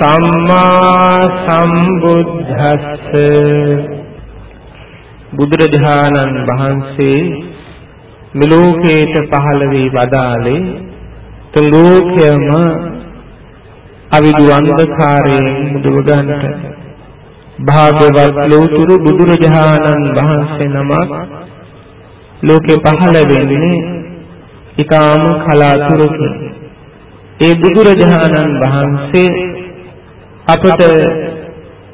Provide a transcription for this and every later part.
සම්මා සම්බුද්දස්ස. බුදුරජාණන් වහන්සේ මෙලෝකේට පහළ වී වදාළේ තුලෝකයම අවිදු අන්ධකාරයෙන් මුදවගන්ට භාගවත් ලෝතුරු බුදුරජාණන් වහන්සේ නමක් ලෝකේ පහළ වෙන්නේ ඊටාම කලාතුරකින්. ඒ බුදුරජාණන් වහන්සේ අපට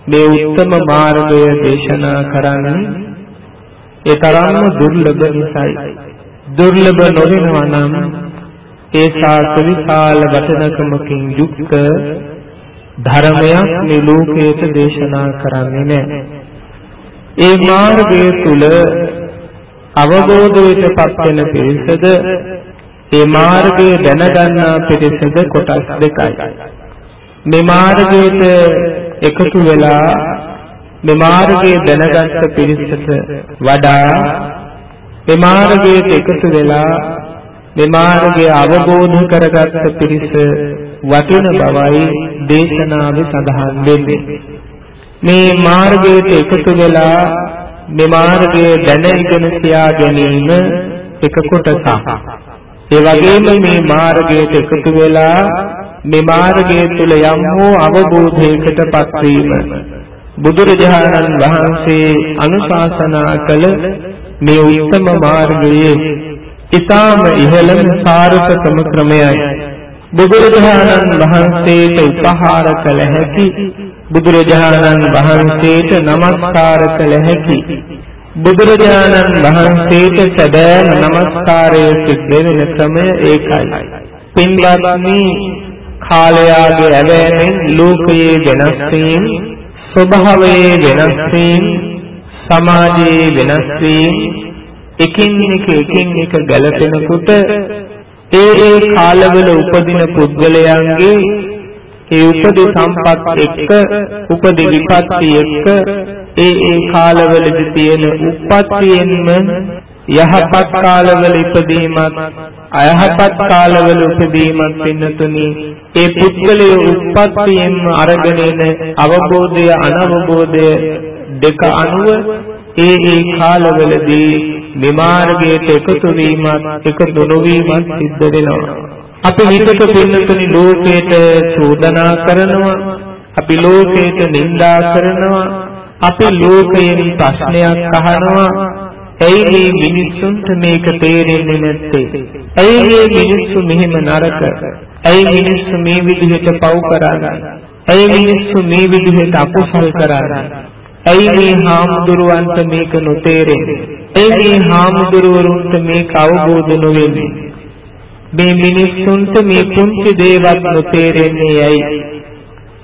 මේ උත්තම මාර්ගය දේශනා කරන්නේ ඒ තරම්ම දුර්ලභ නිසායි. දුර්ලභ නොවෙනවා නම් ඒ සාස විශාල වටිනකමකින් යුක්ත ධර්මයක් මේ ලෝකයට දේශනා කරන්නේ නැහැ. ඒ මාර්ගය තුල අවබෝධයට පත් වෙන පිරිසද ඒ මාර්ගය දැනගන්නා පිරිසද කොටස් දෙකයි. මේ මාර්ගයට එකතු වෙලා මේ මාර්ගය දැනගත්ත පිරිසට වඩා මේ මාර්ගයට එකතු වෙලා මේ මාර්ගය අවබෝධ කරගත්ත පිරිස වටින බවයි දේශනාවේ සඳහන් වෙන්නේ. මේ මාර්ගයට එකතු වෙලා මේ මාර්ගය දැනගෙන තියා ගැනීම එක කොටසක්. ඒ වගේම මේ මාර්ගයට එකතු වෙලා මේ මාර්ගය තුල යම් හෝ අවබෝධයකට පත්වීම. බුදුරජාණන් වහන්සේ අනුශාසනා කළ මේ උත්තම මාර්ගයේ ඊටාම ඉහළම සාරසතම ක්‍රමයයි. බුදුරජාණන් වහන්සේට උපහාර කළ හැකි බුදුරජාණන් වහන්සේට নমස්කාර කළ හැකි බුදුරජාණන් වහන්සේට සැබෑ নমස්කාරය සිද්ධ වෙන ක්‍රමය ඒකයි. පින්වත්නි කාලයාගේ ඇවෑමෙන් ලෝකයේ වෙනස් වීම ස්වභාවයේ වෙනස් වීම සමාජයේ වෙනස් වීම එකින් එක එකින් එක ගැලපෙනකොට ඒ ඒ කාලවල උපදින පුද්ගලයන්ගේ ඒ උපදි සම්පත් එක්ක උපදි විපත්ති එක්ක ඒ ඒ කාලවලදී තියෙන උප්පත්තියෙන්ම යහපත් කාලවල ඉපදීමත් අයහපත් කාලවල උපදීමත් පින්නතුනි ඒ පුද්ගලයේ උත්පත්තියෙන්ම අරගෙන එන අවබෝධය අනවබෝධය දෙක අනුව ඒ ඒ කාලවලදී විමාර්ගයට එකතු වීමත් එකතු නොවීමත් සිද්ධ වෙනවා. අපි හිතක පින්නතුනි ලෝකයට චෝදනා කරනවා අපි ලෝකයට නිඳා කරනවා අපි ලෝකයෙන් ප්‍රශ්නයක් අහනවා ඇයි මේ මිනිස්සුන්ට මේක තේරෙන්නේ නැත්තේ? ඇයි මේ මිනිස්සු මෙහෙම නරක? ඇයි මිනිස්සු මේ විදිහට පව් කරන්නේ? ඇයි මිනිස්සු මේ විදිහට අකුසල් කරන්නේ? ඇයි මේ හාමුදුරුවන්ට මේක නොතේරෙන්නේ? ඇයි මේ හාමුදුරුවරුන්ට මේක අවබෝධ නොවෙන්නේ? මේ මිනිස්සුන්ට මේ පුංචි දේවල් නොතේරෙන්නේ ඇයි?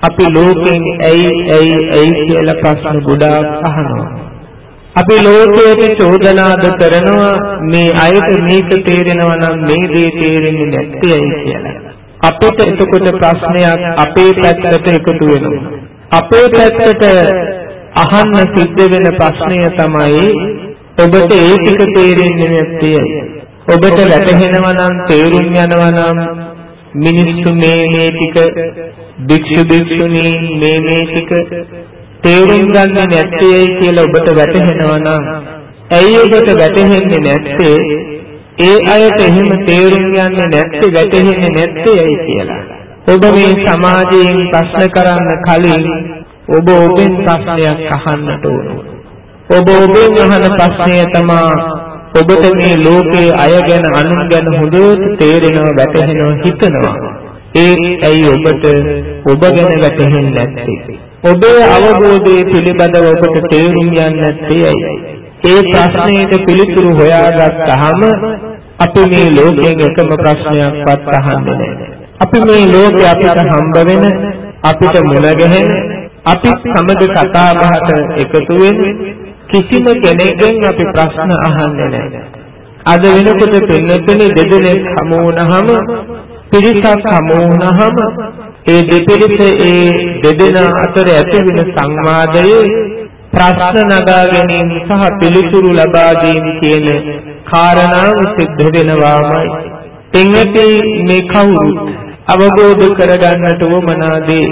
අපි ලෝකෙන් ඇයි ඇයි ඇයි කියලා ප්‍රශ්න ගොඩාක් අහනවා. අපි ලෝකයට චෝදනාද කරනවා මේ අයට මේක තේරෙනවා නම් මේ දේ තේරෙන්නේ නැත්තේ ඇයි කියලා. අපිට එතකොට ප්‍රශ්නයක් අපේ පැත්තට එකතු වෙනවා. අපේ පැත්තට අහන්න සිද්ධ වෙන ප්‍රශ්නය තමයි ඔබට ඒ ටික තේරෙන්නේ නැත්තේ ඇයි? ඔබට වැටහෙනවා නම් තේරුම් යනවා නම් මිනිස්සු මේ මේ ටික භික්ෂු භික්ෂුණී මේ මේ ටික තේරුම් ගන්නේ නැත්තේ කියලා ඔබට වැටහෙනවා නම් ඇයි ඔබට වැටහෙන්නේ නැත්තේ? ඒ අයට එහෙම තේරුම් යන්නේ නැත්තේ වැටහෙන්නේ නැත්තේ ඇයි කියලා. ඔබ මේ සමාජයෙන් ප්‍රශ්න කරන්න කලින් ඔබ ඔබෙන් ප්‍රශ්නයක් අහන්නට ඕන. ඔබ ඔබෙන් අහන ප්‍රශ්නය තමයි ඔබට මේ ලෝකයේ අය ගැන අනුන් ගැන හොඳට තේරෙනවා වැටහෙනවා හිතනවා. ඒ ඇයි ඔබට ඔබ ගැන වැටහෙන්නේ නැත්තේ? ඔබේ අවබෝධයේ පිළිබඳව ඔබට තේරුම් යන්නේ නැත්තේ ඇයි? ඒ ප්‍රශ්නයට පිළිතුරු හොයාගත්තාම අපි මේ ලෝකයෙන් එකම ප්‍රශ්නයක්වත් අහන්නේ නැහැ. අපි මේ ලෝකේ අපිට හම්බ වෙන අපිට මුණ ගැහෙන අපි සමග කතා බහට එකතු වෙන කිසිම කෙනෙක්ගෙන් අපි ප්‍රශ්න අහන්නේ නැහැ. අද වෙනකොට පින්නතුනේ දෙදෙනෙක් හමු වුණාම පිරිසක් හමු වුණාම ඒ දෙපිරිස ඒ දෙදෙනා අතර ඇති වෙන සංවාදයේ ප්‍රශ්න නගා ගැනීම සහ පිළිතුරු ලබා දීම කියන කාරණාව සිද්ධ වෙනවාමයි. එංගති මේ කවුරුත් අවබෝධ කරගන්නට වමනාදී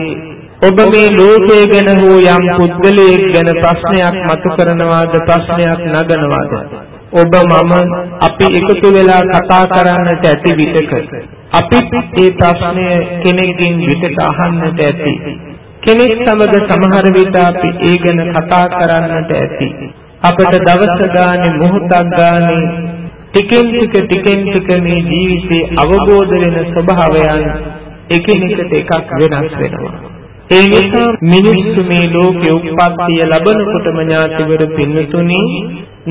ඔබ මේ ලෝකයේ ගැන හෝ යම් පුද්ගලයෙක් ගැන ප්‍රශ්නයක් මතු කරනවාද ප්‍රශ්නයක් නගනවාද ඔබ මම අපි එකතු වෙලා කතා කරන්නට ඇති විටක අපි මේ ප්‍රශ්නය කෙනෙක්ගෙන් විකට අහන්නට ඇති. කෙනෙක් සමග සමහර විට අපි ඒ ගැන කතා කරන්නට ඇති. අපට දවස ගානේ මොහොතක් ගානේ ටිකෙන් ටික ටිකෙන් ටික මේ ජීවිතේ අවබෝධ වෙන ස්වභාවයන් එකිනෙකට එකක් වෙනස් වෙනවා. ඒ නිසා මිනිස්සු මේ ලෝකේ උප්පත්තිය ලබනකොටම ඥාතිවර පින්නතුනි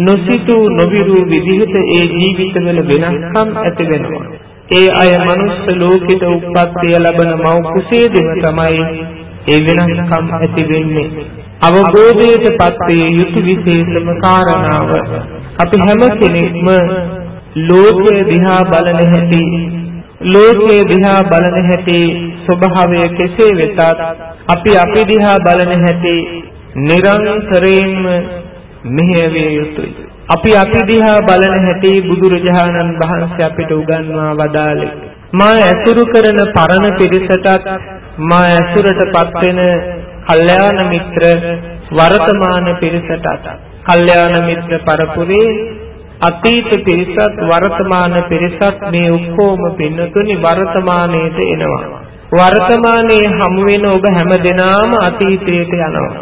නොසිතූ නොවිරු විදිහට ඒ ජීවිතවල වෙනස්කම් ඇති වෙනවා. ඒ අය මනුස්ස ලෝකෙට උප්පත්තිය ලබන මව් කුසේදෙම තමයි ඒ වෙනස්කම් ඇති වෙන්නේ. අවබෝධයටපත් වේ යුතු විශේෂම කාරණාව අපි හැම කෙනෙක්ම ලෝකය දිහා බලන හැටි ලෝකයේ දිහා බලන හැටි ස්වභාවය කෙසේ වෙතත් අපි අපි දිහා බලන හැටි නිරන්තරයෙන්ම මෙහෙයවිය යුතුයි. අපි අපි දිහා බලන හැටි බුදුරජාණන් වහන්සේ අපිට උගන්වා වදාළේ. මා ඇසුරු කරන පරණ පිරිසටත් මා ඇසුරටපත් වෙන කල්යාණ මිත්‍ර වර්තමාන පිරිසටත් කල්යාණ මිත්‍ර පරපුරේ අතීත පිරිසත් වර්තමාන පිරිසත් මේ ඔක්කොම පින්නතුනි වර්තමානයේට එනවා. වර්තමානයේ හමු වෙන ඔබ හැම දිනාම අතීතයට යනවා.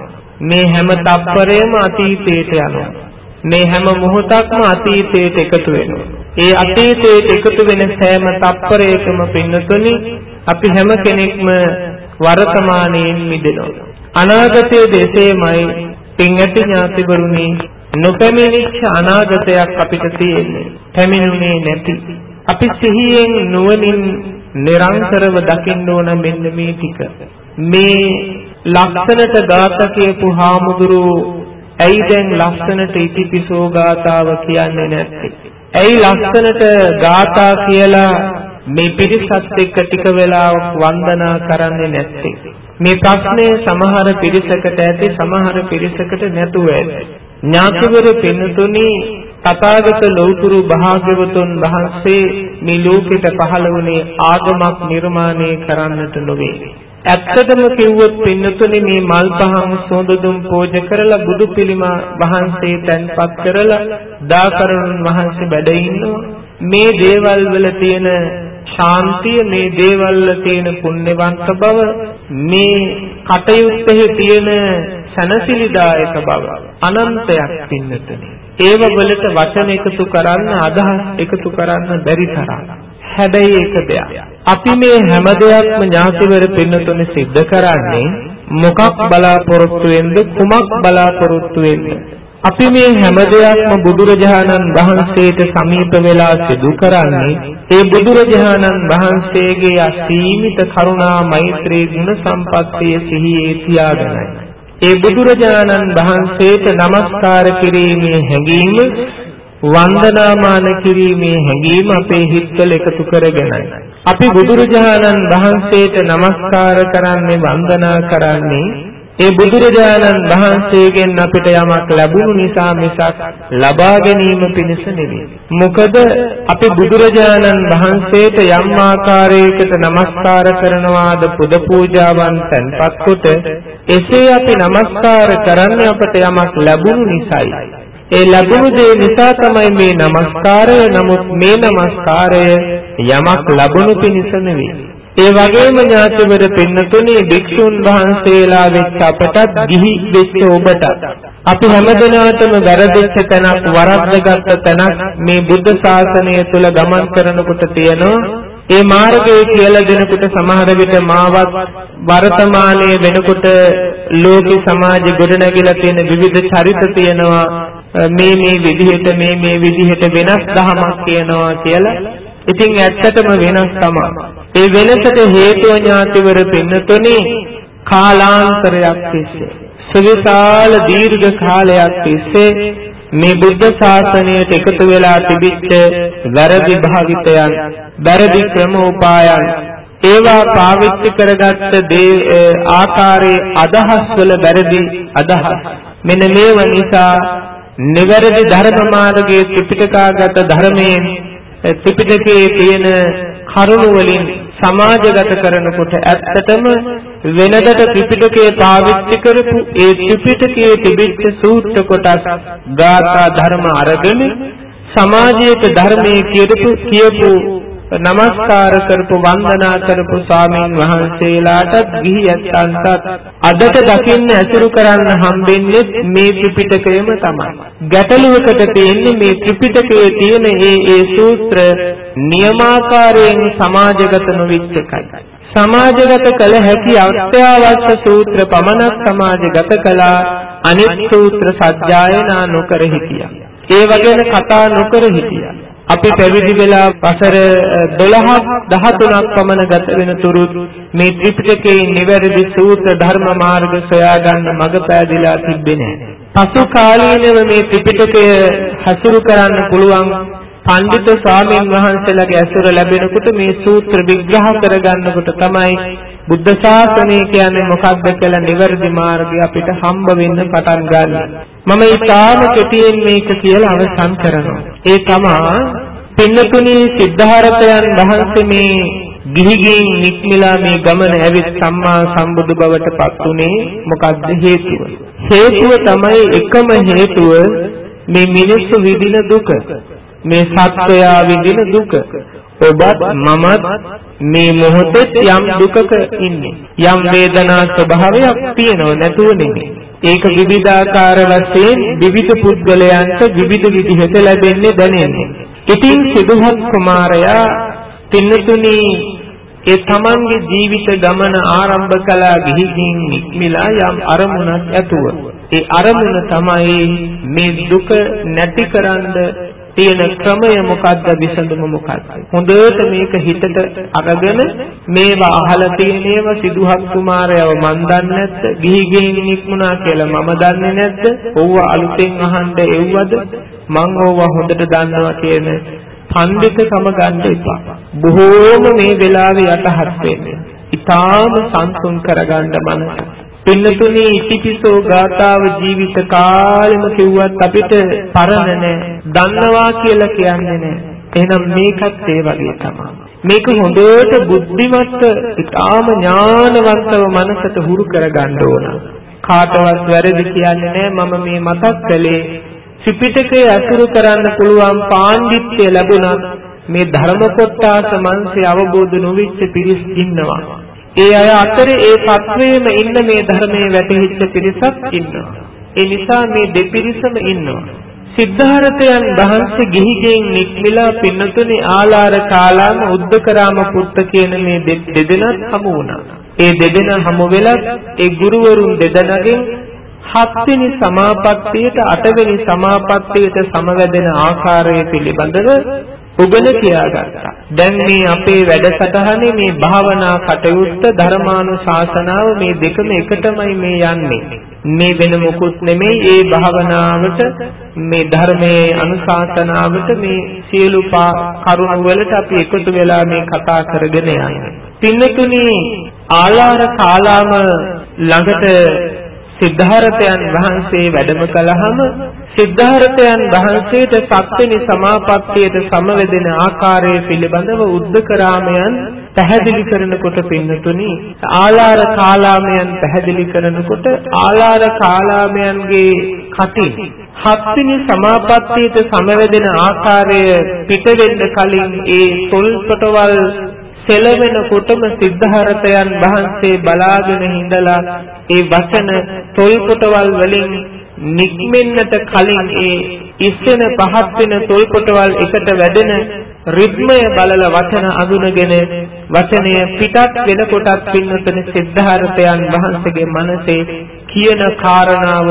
මේ හැම තප්පරයම අතීතයට යනවා. මේ හැම මොහොතක්ම අතීතයට එකතු වෙනවා. ඒ අතීතයට එකතු වෙන සෑම තප්පරයකම පින්නතුනි අපි හැම කෙනෙක්ම වර්තමානයෙන් මිදෙනවා. අනාගතයේ දෙසේමයි පින් ඇති ඥාතිවරුනි නොපැමිණිච්ච අනාගතයක් අපිට තියෙන්නේ. පැමිණුනේ නැති. අපි සිහියෙන් නුවණින් නිරන්තරව දකින්න ඕන මෙන්න මේ ටික. මේ ලක්ෂණට ගාත කියපු හාමුදුරුවෝ ඇයි දැන් ලස්සනට ඉතිපිසෝ ගාතාව කියන්නේ නැත්තේ? ඇයි ලස්සනට ගාථා කියලා මේ පිරිසත් එක්ක ටික වෙලාවක් වන්දනා කරන්නේ නැත්තේ? මේ ප්‍රශ්නේ සමහර පිරිසකට ඇති සමහර පිරිසකට නැතුව ඇති. ඥාතිවරු පින්නතුනි තථාගත ලෞතුරු භාග්‍යවතුන් වහන්සේ මේ ලෝකෙට පහළ වුණේ ආගමක් නිර්මාණය කරන්නට නොවේ. ඇත්තටම කිව්වොත් පින්නතුනි මේ මල් පහන් සෝඳදුම් පූජ කරලා බුදු පිළිමා වහන්සේ තැන්පත් කරලා දාකරණුන් වහන්සේ වැඩ ඉන්නවා. මේ දේවල් වල තියෙන ශාන්තිය මේ දේවල් වල තියෙන පුණ්‍යවන්ත බව මේ කටයුත්තේ තියෙන සනසිලිදායක බව අනන්තයක් පින්නතුනි. ඒව වලට වචන එකතු කරන්න අදහස් එකතු කරන්න බැරි තරම්. හැබැයි එක දෙයක්. අපි මේ හැම දෙයක්ම ඥාතිවර පින්නතුනි සිද්ධ කරන්නේ මොකක් බලාපොරොත්තු වෙන්ද කුමක් බලාපොරොත්තු වෙන්ද අපි මේ හැම දෙයක්ම බුදුරජාණන් වහන්සේට සමීප වෙලා සිදු කරන්නේ ඒ බුදුරජාණන් වහන්සේගේ අසීමිත කරුණා මෛත්‍රී ගුණ සම්පත්තිය සිහියේ තියාගෙනයි. ඒ බුදුරජාණන් වහන්සේට নমස්කාර කිරීමේ හැඟීම වන්දනාමාන කිරීමේ හැඟීම අපේ හිත්වල එකතු කරගෙනයි. අපි බුදුරජාණන් වහන්සේට নমස්කාර කරන්නේ වන්දනා කරන්නේ ඒ බුදුරජාණන් වහන්සේගෙන් අපිට යමක් ලැබුණු නිසා මිසක් ලබා ගැනීම පිණිස නෙවෙයි. මොකද අපි බුදුරජාණන් වහන්සේට යම් ආකාරයකට নমස්කාර කරනවාද පුද පූජාවන් තැන්පත් කොට එසේ අපි নমස්කාර කරන්නේ අපට යමක් ලැබුණු නිසායි. ඒ ලැබුණු දේ නිසා තමයි මේ নমස්කාරය. නමුත් මේ নমස්කාරය යමක් ලැබුණු පිණිස නෙවෙයි. ඒ වගේම ඥාතිවර පින්නතුනේ භික්ෂුන් වහන්සේලා වෙච්ච අපටත් ගිහි වෙච්ච ඔබටත්. අපි හැමදෙනාටම වැරදිච්ච තැනක් වරද්දගත් තැනක් මේ බුද්ධ ශාසනය තුල ගමන් කරනකොට තියෙනවා. ඒ මාර්ගයේ කියලා දෙනකොට සමහර විට මාවත් වර්තමානයේ වෙනකොට ලෝක සමාජ ගොඩනැගිලා තියෙන විවිධ චරිත තියෙනවා. මේ මේ විදිහට මේ මේ විදිහට වෙනස් දහමක් කියනවා කියලා. ඉතින් ඇත්තටම වෙනස් තමයි. ඒ වෙනසට හේතුව ඥාතිවර පින්නතුනේ කාලාන්තරයක් තිස්සේ. සවිශාල දීර්ඝ කාලයක් තිස්සේ මේ බුද්ධ ශාසනයට එකතු වෙලා තිබිච්ච වැරදි භාවිතයන්, වැරදි ක්‍රමෝපායන් ඒවා පාවිච්චි කරගත්ත දේ ආකාරයේ අදහස් වල වැරදි අදහස්. මෙන්න මේව නිසා නිවැරදි ධර්ම මාර්ගයේ ත්‍රිපිටකාගත ධර්මයෙන් ත්‍රිපිටකයේ තියෙන කරුණු වලින් සමාජගත කරනකොට ඇත්තටම වෙනදට ත්‍රිපිටකයේ පාවිච්චි කරපු ඒ ත්‍රිපිටකයේ තිබිච්ච සූත්‍ර කොටස් ගාථා ධර්ම අරගෙන සමාජයට ධර්මයේ කියපු කියපු නමස්කාර කරපු වන්දනා කරපු ස්වාමීන් වහන්සේලාටත් ගිහි ඇත්තන්ටත් අදට දකින්න ඇසුරු කරන්න හම්බෙන්නේ මේ ත්‍රිපිටකයම තමයි. ගැටලුවකට තියෙන්නේ මේ ත්‍රිපිටකයේ තියෙන ඒ ඒ සූත්‍ර නියමාකාරයෙන් සමාජගත නොවිච්ච එකයි. සමාජගත කළ හැකි අත්‍යවශ්‍ය සූත්‍ර පමණක් සමාජගත කළා අනිත් සූත්‍ර සත්‍යයනා නොකර හිටියා. ඒ වගේම කතා නොකර හිටියා. අපි පැවිදි වෙලා වසර 12ක් 13ක් පමණ ගත වෙන තුරු මේ ත්‍රිපිටකයේ නිවැරදි සූත්‍ර ධර්ම මාර්ග සොයා ගන්න මඟ පෑදිලා තිබෙන්නේ නැහැ. පසු කාලීනව මේ ත්‍රිපිටකය හසුරු කරන්න පුළුවන් පඬිතු ස්වාමීන් වහන්සේලාගේ ඇසුර ලැබෙනකොට මේ සූත්‍ර විග්‍රහ කරගන්නකොට තමයි බුද්ධ ශාසනය කියන්නේ මොකක්ද කියලා නිවැරදි මාර්ගය අපිට හම්බ වෙන්න පටන් ගන්න. මම ඊටාම කෙටියෙන් මේක කියලා අවසන් කරනවා. ඒ තමා පින්නතුනි සිද්ධාරතයන් වහන්සේ මේ ගිහිගෙන් නික්මිලා මේ ගමන ඇවිත් සම්මා සම්බුදු බවට පත් උනේ මොකක්ද හේතුව? හේතුව තමයි එකම හේතුව මේ මිනිස්සු විඳින දුක. මේ සත්වයා විඳින දුක. ඔබත් මමත් මේ මොහොතේ යම් දුකක ඉන්නේ. යම් වේදනා ස්වභාවයක් තියෙනව නැතුව නෙමෙයි. ඒක විවිධාකාර වශයෙන් විවිධ පුද්ගලයන්ට විවිධ විදිහට ලැබෙන්නේ දැනෙන්නේ. ඉතින් සිදුහත් කුමාරයා පින්නතුනි ඒ තමන්ගේ ජීවිත ගමන ආරම්භ කළා ගිහින් නික්මිලා යම් අරමුණක් ඇතුව. ඒ අරමුණ තමයි මේ දුක නැතිකරන්න තියෙන ක්‍රමය මොකද්ද විසඳුම මොකද්ද? හොඳට මේක හිතට අරගෙන මේවා අහලා තියෙනේව සිදුහත් කුමාරයව මන් දන්නේ නැද්ද? ගිහි ගෙයින් නික්මුණා කියලා මම දන්නේ නැද්ද? ඔව්ව අලුතෙන් අහන්න එව්වද? මං ඕව හොඳට දන්නවා කියන පඬිතුකම ගන්න එපා. බොහෝම මේ වෙලාවේ යටහත් වෙන්නේ. ඊටාම සංසුන් කරගන්න මනස. පින්නතුනි ඉතිපිසෝ ගාතාව ජීවිත කාලෙම කිව්වත් අපිට පරණ නෑ. දන්නවා කියලා කියන්නේ නෑ. එහෙනම් මේකත් ඒ වගේ තමයි. මේක හොඳට බුද්ධිමත් ඉතාම ඥානවන්තව මනසට හුරු කරගන්න ඕන. කාටවත් වැරදි කියන්නේ නෑ මම මේ මතක් කළේ ත්‍රිපිටකය අසුරු කරන්න පුළුවන් පාණ්ඩිත්‍ය ලැබුණත් මේ ධර්ම කොටස මනසේ අවබෝධ නොවිච්ච පිරිස් ඉන්නවා. ඒ අය අතරේ ඒ තත්වයේම ඉන්න මේ ධර්මයේ වැටහිච්ච පිරිසක් ඉන්නවා. ඒ නිසා මේ දෙපිරිසම ඉන්නවා. සිද්ධාර්ථයන් වහන්සේ ගිහිගෙන් නික්මිලා පින්නතුනි ආලාර කාලාම උද්දකරාම පුත්ත කියන මේ දෙදෙනත් හමු වුණා. ඒ දෙදෙන හමු වෙලත් ඒ ගුරුවරුන් දෙදෙනාගෙන් හත්වෙනි සමාපත්තියට අටවෙනි සමාපත්තියට සමවැදෙන ආකාරය පිළිබඳව උගල කියාගත්තා. දැන් මේ අපේ වැඩසටහනේ මේ භාවනා කටයුත්ත ධර්මානුශාසනාව මේ දෙකම එකටමයි මේ යන්නේ. මේ වෙන මොකුත් නෙමෙයි ඒ භාවනාවට මේ ධර්මයේ අනුශාසනාවට මේ සියලු කරුණු වලට අපි එකතු වෙලා මේ කතා කරගෙන යන්නේ. පින්නතුනි ආලාර කාලාම ළඟට සිද්ධාර්ථයන් වහන්සේ වැඩම කළාම සිද්ධාර්ථයන් වහන්සේට සත්වෙනි සමාපත්තියට සමවැදෙන ආකාරය පිළිබඳව උද්දකරාමයන් පැහැදිලි කරනකොට පින්නතුනි. ආලාර කාලාමයන් පැහැදිලි කරනකොට ආලාර කාලාමයන්ගේ කටින් හත්වෙනි සමාපත්තියට සමවැදෙන ආකාරය පිට වෙන්න කලින් ඒ තොල්පටවල් සෙලවෙනකොටම සිද්ධාරතයන් වහන්සේ බලාගෙන හිඳලා ඒ වචන තොල්කොටවල් වලින් නික්මෙන්නට කලින් ඒ ඉස්සෙන පහත් වෙන තොල්කොටවල් එකට වැඩෙන රිද්මය බලල වචන අඳුනගෙන වචනය පිටත් වෙනකොටත් පින්නතන සිද්ධාර්ථයන් වහන්සේගේ මනසේ කියන කාරණාව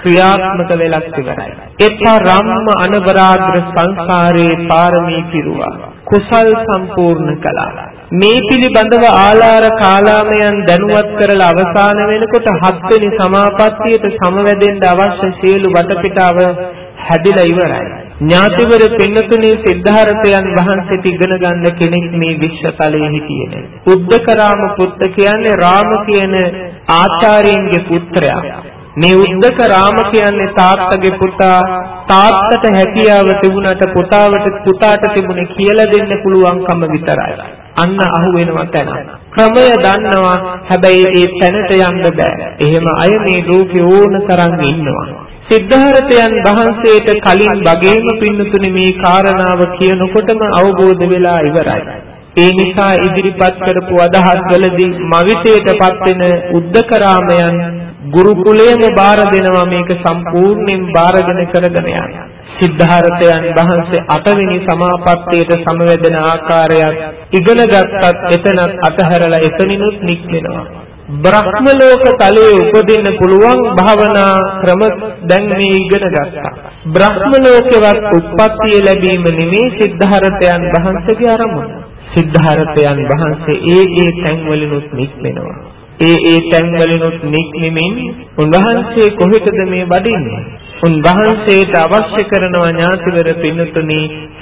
ක්‍රියාත්මක වෙලක් ඉවරයි. එතරම්ම අනවරාග්‍ර සංසාරේ පාරමී පිරුවා. කුසල් සම්පූර්ණ කළා. මේ පිළිබඳව ආලාර කාලාමයන් දැනුවත් කරලා අවසාන වෙනකොට හත්වෙනි සමාපත්තියට සමවැදෙන්න අවශ්‍ය සියලු වටපිටාව හැදිලා ඉවරයි. ඥාතිවර පින්නතුනේ සිද්ධාර්ථයන් වහන්සේට ඉගෙන ගන්න කෙනෙක් මේ විශ්වතලයේ හිටියේ නෑ. උද්දකරාම පුත්ත කියන්නේ රාම කියන ආචාර්යන්ගේ පුත්‍රයා. මේ උද්දක රාම කියන්නේ තාත්තගේ පුතා තාත්තට හැකියාව තිබුණට පුතාවට පුතාට තිබුණේ කියලා දෙන්න පුළුවන්කම විතරයි. අන්න අහු වෙනවා තැන. ක්‍රමය දන්නවා හැබැයි ඒ තැනට යන්න බෑ. එහෙම අය මේ ලෝකේ ඕන තරම් ඉන්නවා. සිද්ධාර්ථයන් වහන්සේට කලින් වගේම පින්නතුනේ මේ කාරණාව කියනකොටම අවබෝධ වෙලා ඉවරයි. ඒ නිසා ඉදිරිපත් කරපු අදහස් වලදී මවිතයටපත් වෙන උද්දකරාමයන් ගුරුකුලයේම බාර දෙනවා මේක සම්පූර්ණයෙන් බාරගෙන කරගෙන යන්න. සිද්ධාර්ථයන් වහන්සේ අටවෙනි සමාපත්තියට සමවැදෙන ආකාරයක් ඉගෙන ගත්තත් එතනත් අතහැරලා එතනිනුත් නික්මෙනවා. බ්‍රහ්ම ලෝක තලයේ උපදින්න පුළුවන් භාවනා ක්‍රම දැන් මේ ඉගෙන ගත්තා. බ්‍රහ්ම ලෝකෙවත් උත්පත්තිය ලැබීම නෙමේ සිද්ධාර්ථයන් වහන්සේගේ අරමුණ. සිද්ධාර්ථයන් වහන්සේ ඒ ඒ තැන්වලිනුත් නික්මෙනවා. ඒ ඒ තැන්වලිනුත් නික්මෙමින් උන්වහන්සේ කොහෙටද මේ වඩින්නේ? උන්වහන්සේට අවශ්‍ය කරනවා ඥාතිවර පින්නතුනි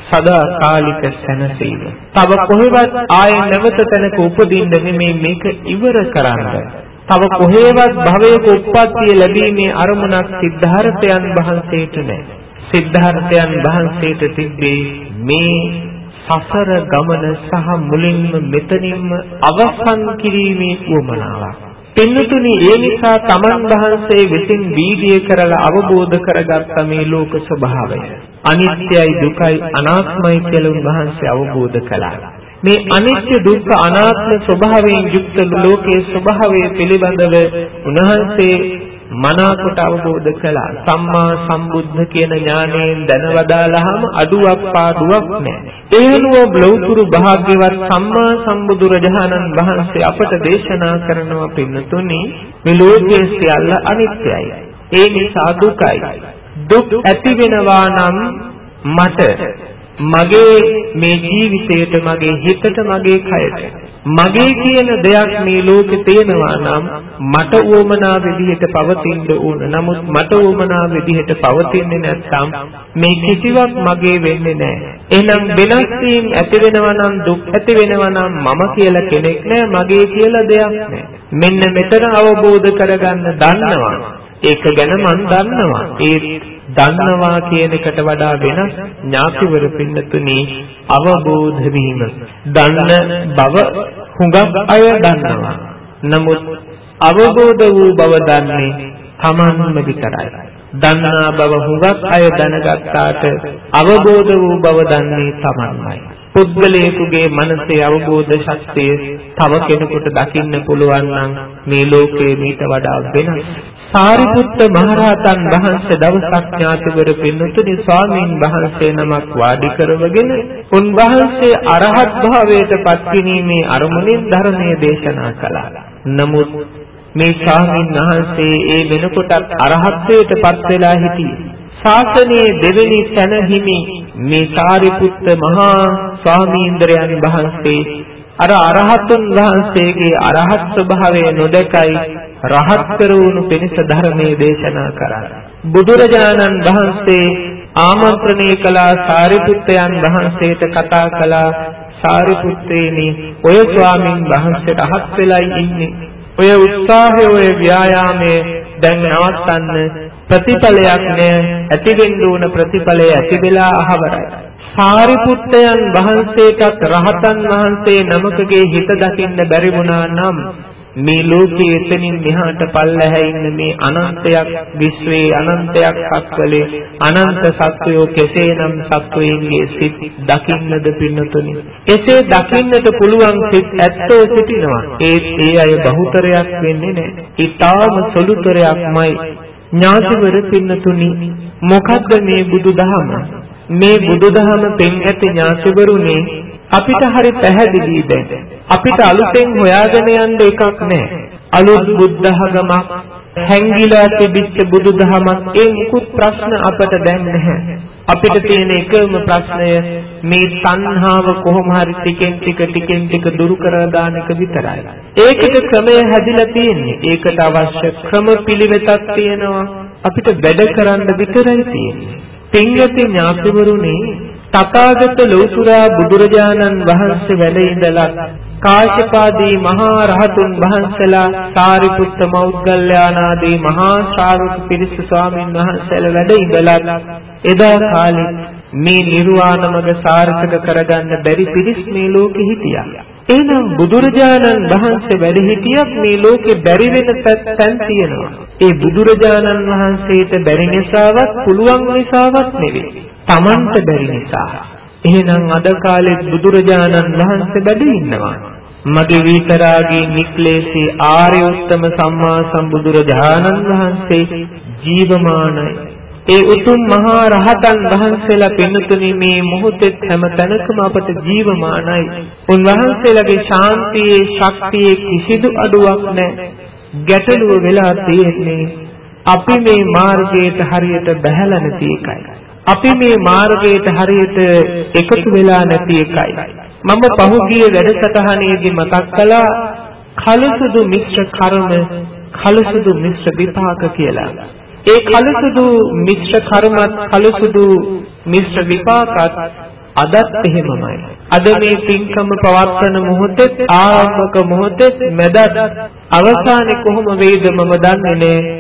සදාකාලික සැනසීම. තව කොහෙවත් ආයෙ නැවත තැනක උපදින්න නෙමෙයි මේක ඉවර කරන්න. තව කොහෙවත් භවයක උප්පත්තිය ලැබීමේ අරමුණක් සිද්ධාර්ථයන් වහන්සේට නැහැ. සිද්ධාර්ථයන් වහන්සේට තිබ්බේ මේ සසර ගමන සහ මුලින්ම මෙතනින්ම අවසන් කිරීමේ උවමනාවක්. පින්නතුනි ඒ නිසා තමන් වහන්සේ විසින් වීර්ය කරලා අවබෝධ කරගත්ත මේ ලෝක ස්වභාවය අනිත්‍යයි දුකයි අනාත්මයි කියලා උන්වහන්සේ අවබෝධ කළා. මේ අනිත්‍ය දුක්ඛ අනාත්ම ස්වභාවයෙන් යුක්ත ලෝකයේ ස්වභාවය පිළිබඳව උන්වහන්සේ මනාකොට අවබෝධ කළා. සම්මා සම්බුද්ධ කියන ඥාණයෙන් දැනවදාලහම අඩුවක් පාඩුවක් නැහැ. එහෙනුව ලෞතුරු භාග්‍යවත් සම්මා සම්බුදුරජාණන් වහන්සේ අපට දේශනා කරනවා පින්නතුනි මේ ලෝකයේ සියල්ල අනිත්‍යයි. ඒ නිසා දුකයි. දුක් ඇති වෙනවා නම් මට මගේ මේ ජීවිතයට මගේ හිතට මගේ කයට මගේ කියන දෙයක් මේ ලෝකේ තියෙනවා නම් මට උවමනා විදිහට පවතින්න ඕන. නමුත් මට උවමනා විදිහට පවතින්නේ නැත්නම් මේ කිසිවක් මගේ වෙන්නේ නැහැ. එහෙනම් වෙනස් වීම ඇති වෙනවා නම් දුක් ඇති වෙනවා නම් මම කියලා කෙනෙක් නැහැ, මගේ කියලා දෙයක් නැහැ. මෙන්න මෙතන අවබෝධ කරගන්න දන්නවා. ඒක ගැන මන් දන්නවා. ඒ දන්නවා කියන එකට වඩා වෙනස් ඥාතිවර පින්නතුනි අවබෝධ වීම. දන්න බව හුඟක් අය දන්නවා. නමුත් අවබෝධ වූ බව දන්නේ Tamanම විතරයි. දන්නා බව හුඟක් අය දැනගත්තාට අවබෝධ වූ බව දන්නේ Tamanමයි. පුද්ගලයෙකුගේ මනසේ අවබෝධ ශක්තිය තව කෙනෙකුට දකින්න පුළුවන් නම් මේ ලෝකයේ මීට වඩා වෙනස්. සාරිපුත්ත මහරහතන් වහන්සේ දවසක් ඥාතිවර පින්නතුනි ස්වාමීන් වහන්සේ නමක් වාඩි කරවගෙන උන්වහන්සේ අරහත් භාවයට පත්වීමේ අරමුණෙන් ධර්මයේ දේශනා කළා. නමුත් මේ ස්වාමීන් වහන්සේ ඒ වෙනකොටත් අරහත්ත්වයට පත් වෙලා හිටියේ. ශාසනයේ දෙවෙනි තැන හිමි මේ සාරිපුත්ත මහා ස්වාමීන්ද්‍රයන් වහන්සේ අර අරහතුන් වහන්සේගේ අරහත් ස්වභාවය නොදකයි රහත් කරුණු පිණිස ධර්මයේ දේශනා කරා. බුදුරජාණන් වහන්සේ ආමන්ත්‍රණය කළා සාරිපුත්තයන් වහන්සේට කතා කළා සාරිපුත්තේනි ඔය ස්වාමින් වහන්සේ රහත් වෙලයි ඉන්නේ. ඔය උත්සාහය ඔය ව්‍යායාමයේ දැන් නවත්තන්න ප්‍රතිඵලයක් නෑ. ඇතිවෙන්න ඕන ප්‍රතිඵලය ඇති වෙලා අහවරයි. සාරිපුත්තයන් වහන්සේටත් රහතන් වහන්සේ නමකගේ හිත දකින්න බැරි වුණා නම් මේ ලෝකයේ එතනින් මෙහාට පල්ලැහැ ඉන්න මේ අනන්තයක් විශ්වයේ අනන්තයක් සක්වලේ අනන්ත සත්වයෝ කෙසේනම් සත්වයන්ගේ සිත් දකින්නද පින්නතුනි. එසේ දකින්නට පුළුවන් සිත් ඇත්තෝ සිටිනවා. ඒත් ඒ අය බහුතරයක් වෙන්නේ නැහැ. ඊටාම සොළුතරයක්මයි. ඥාතිවර පින්නතුනි මොකද්ද මේ බුදුදහම? මේ බුදුදහම පෙන් ඇති ඥාතිවරුනේ අපිට හරි පැහැදිලි දැන්. අපිට අලුතෙන් හොයාගෙන යන්න එකක් නැහැ අලුත් බුද්ධඝමක් හැංගිලා තිබිච්ච බුදුදහමත් ඒ මුකුත් ප්‍රශ්න අපට දැන් නැහැ. අපිට තියෙන එකම ප්‍රශ්නය මේ තණ්හාව කොහොම හරි ටිකෙන් ටික ටිකෙන් ටික දුරු කරලා දාන එක විතරයි. ඒකට ක්‍රමය හැදිලා තියෙන්නේ. ඒකට අවශ්‍ය ක්‍රම පිළිවෙතක් තියෙනවා. අපිට වැඩ කරන්න විතරයි තියෙන්නේ. පින්වත්නි ඥාතිවරුනි තථාගත ලෞතුරා බුදුරජාණන් වහන්සේ වැඩ ඉඳලා කාශ්‍යපාදී මහා රහතුන් වහන්සේලා සාරිපුත්ත මෞද්ගල්‍යානාදී මහා ශ්‍රාවක පිරිස ස්වාමින් වහන්සේලා වැඩ ඉඳලා එදා කාලේ මේ නිර්වාණ මඟ සාර්ථක කරගන්න බැරි පිරිස් මේ ලෝකෙ හිටියා. එහෙනම් බුදුරජාණන් වහන්සේ වැඩ හිටියත් මේ ලෝකෙ බැරි වෙන තැන් තියෙනවා. ඒ බුදුරජාණන් වහන්සේට බැරි නිසාවත් පුළුවන් නිසාවත් නෙවෙයි. Tamanට බැරි නිසා. එහෙනම් අද කාලේ බුදුරජාණන් වහන්සේ බැඳ ඉන්නවා. මගේ විතරාගේ නික්ලේශී ආර්ය උත්තම සම්මා සම්බුදුරජාණන් වහන්සේ ජීවමානයි. ඒ උතුම් මහා රහතන් වහන්සේලා පින්නතුනි මේ මොහොතේ හැම තැනකම අපට ජීවමානයි. උන්වහන්සේලාගේ ශාන්තියේ ශක්තියේ කිසිදු අඩුවක් නැහැ. ගැටලුව වෙලා තියෙන්නේ අපි මේ මාර්ගයට හරියට බැහැලා නැති එකයි. අපි මේ මාර්ගයට හරියට එකතු වෙලා නැති එකයි. මම පහුගිය වැඩසටහනේදී මතක් කළා කලසුදු මිශ්‍ර කර්ම කලසුදු මිශ්‍ර විපාක කියලා. ඒ කලසුදු මිශ්‍ර කර්මත් කලසුදු මිශ්‍ර විපාකත් අදත් එහෙමමයි. අද මේ පින්කම පවත්වන මොහොතේ ආරම්භක මොහොතේ මැදත් අවසානයේ කොහොම වේද මම දන්නේ නැහැ.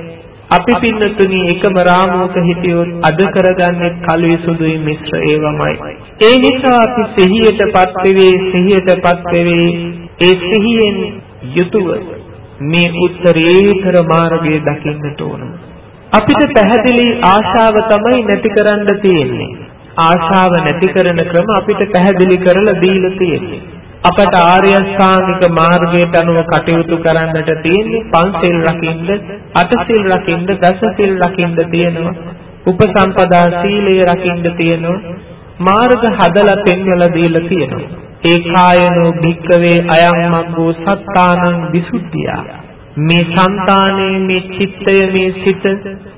අපි පින්නතුනි එකම රාමුවක හිටියොත් අද කරගන්නේ කලුයි සුදුයි මිශ්‍ර ඒවමයි. ඒ නිසා අපි සිහියටපත් වෙවේ සිහියටපත් වෙවේ ඒ සිහියෙන් යුතුව මේ උත්තරීතර මාර්ගය දකින්නට ඕන. අපිට පැහැදිලි ආශාව තමයි නැති කරන්න තියෙන්නේ. ආශාව නැති කරන ක්‍රම අපිට පැහැදිලි කරලා දීලා තියෙන්නේ. අපට ආර්ය අෂ්ටාංගික මාර්ගයට අනුව කටයුතු කරන්නට තියෙන්නේ පංචශීල රකින්න, අටශීල රකින්න, දසශීල රකින්න තියෙනවා. උපසම්පදා සීලය රකින්න තියෙනවා. මාර්ග හදලා පෙන්වලා දීලා තියෙනවා. ඒ කායනෝ භික්කවේ අයං මග්ගෝ සත්තානං විසුද්ධිය. මේ సంతානයේ මේ චිත්තය මේ සිත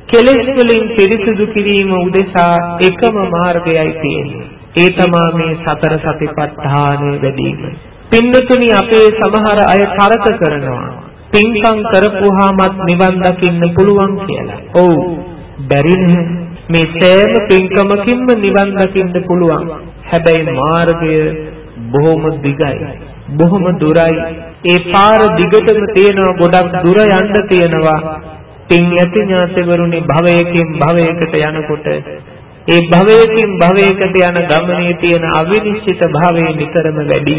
කෙලෙස් වලින් පිරිසිදු කිරීම උදෙසා එකම මාර්ගයයි තියෙන්නේ. ඒ තමා මේ සතර සතිපට්ඨානය වැඩිම. පින්නතුනි අපේ සමහර අය තරක කරනවා. පින්කම් කරපුවාමත් නිවන් දකින්න පුළුවන් කියලා. ඔව්. බැරි මේ සෑම පින්කමකින්ම නිවන් දකින්න පුළුවන්. හැබැයි මාර්ගය බොහොම දිගයි. බොහොම දුරයි. ඒ පාර දිගටම තියෙනවා ගොඩක් දුර යන්න තියෙනවා. පින් ඇති ඥාතිවරුනි භවයකින් භවයකට යනකොට ඒ භවයකින් භවයකට යන ගමනේ තියෙන අවිනිශ්චිත භාවය නිතරම වැඩි.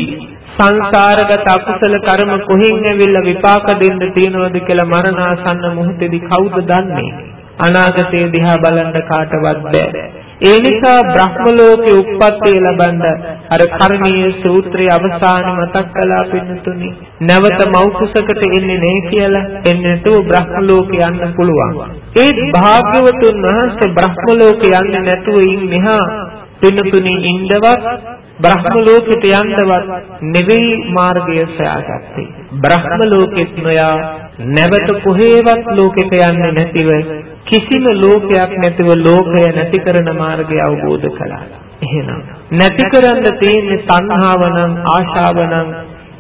සංසාරගත අකුසල කර්ම කොහෙන් ඇවිල්ලා විපාක දෙන්න තියෙනවද කියලා මරණාසන්න මොහොතේදී කවුද දන්නේ? අනාගතයේ දිහා බලන්න කාටවත් බෑ. ඒ නිසා බ්‍රහ්ම ලෝකේ උප්පත්තිය ලබන්න අර කර්මීය සූත්‍රයේ අවසාන මතක් කළා පින්නතුනි. නැවත මව් කුසකට එන්නේ නැහැ කියලා එන්නේ නැතුව බ්‍රහ්ම ලෝකේ යන්න පුළුවන්. ඒ භාග්‍යවතුන් වහන්සේ බ්‍රහ්ම ලෝකේ යන්නේ නැතුව ඉන්නේහා පින්නතුනි ඉන්නවත් බ්‍රහ්ම ලෝකෙට යන්නවත් නෙවෙයි මාර්ගය සොයාගත්තේ. බ්‍රහ්ම ලෝකෙත් නොයා නැවත කොහේවත් ලෝකෙට යන්නේ නැතිව කිසිම ලෝකයක් නැතිව ලෝකය නැති කරන මාර්ගය අවබෝධ කළා. එහෙනම් නැති කරන්න තියෙන්නේ තණ්හාව නම් ආශාව නම්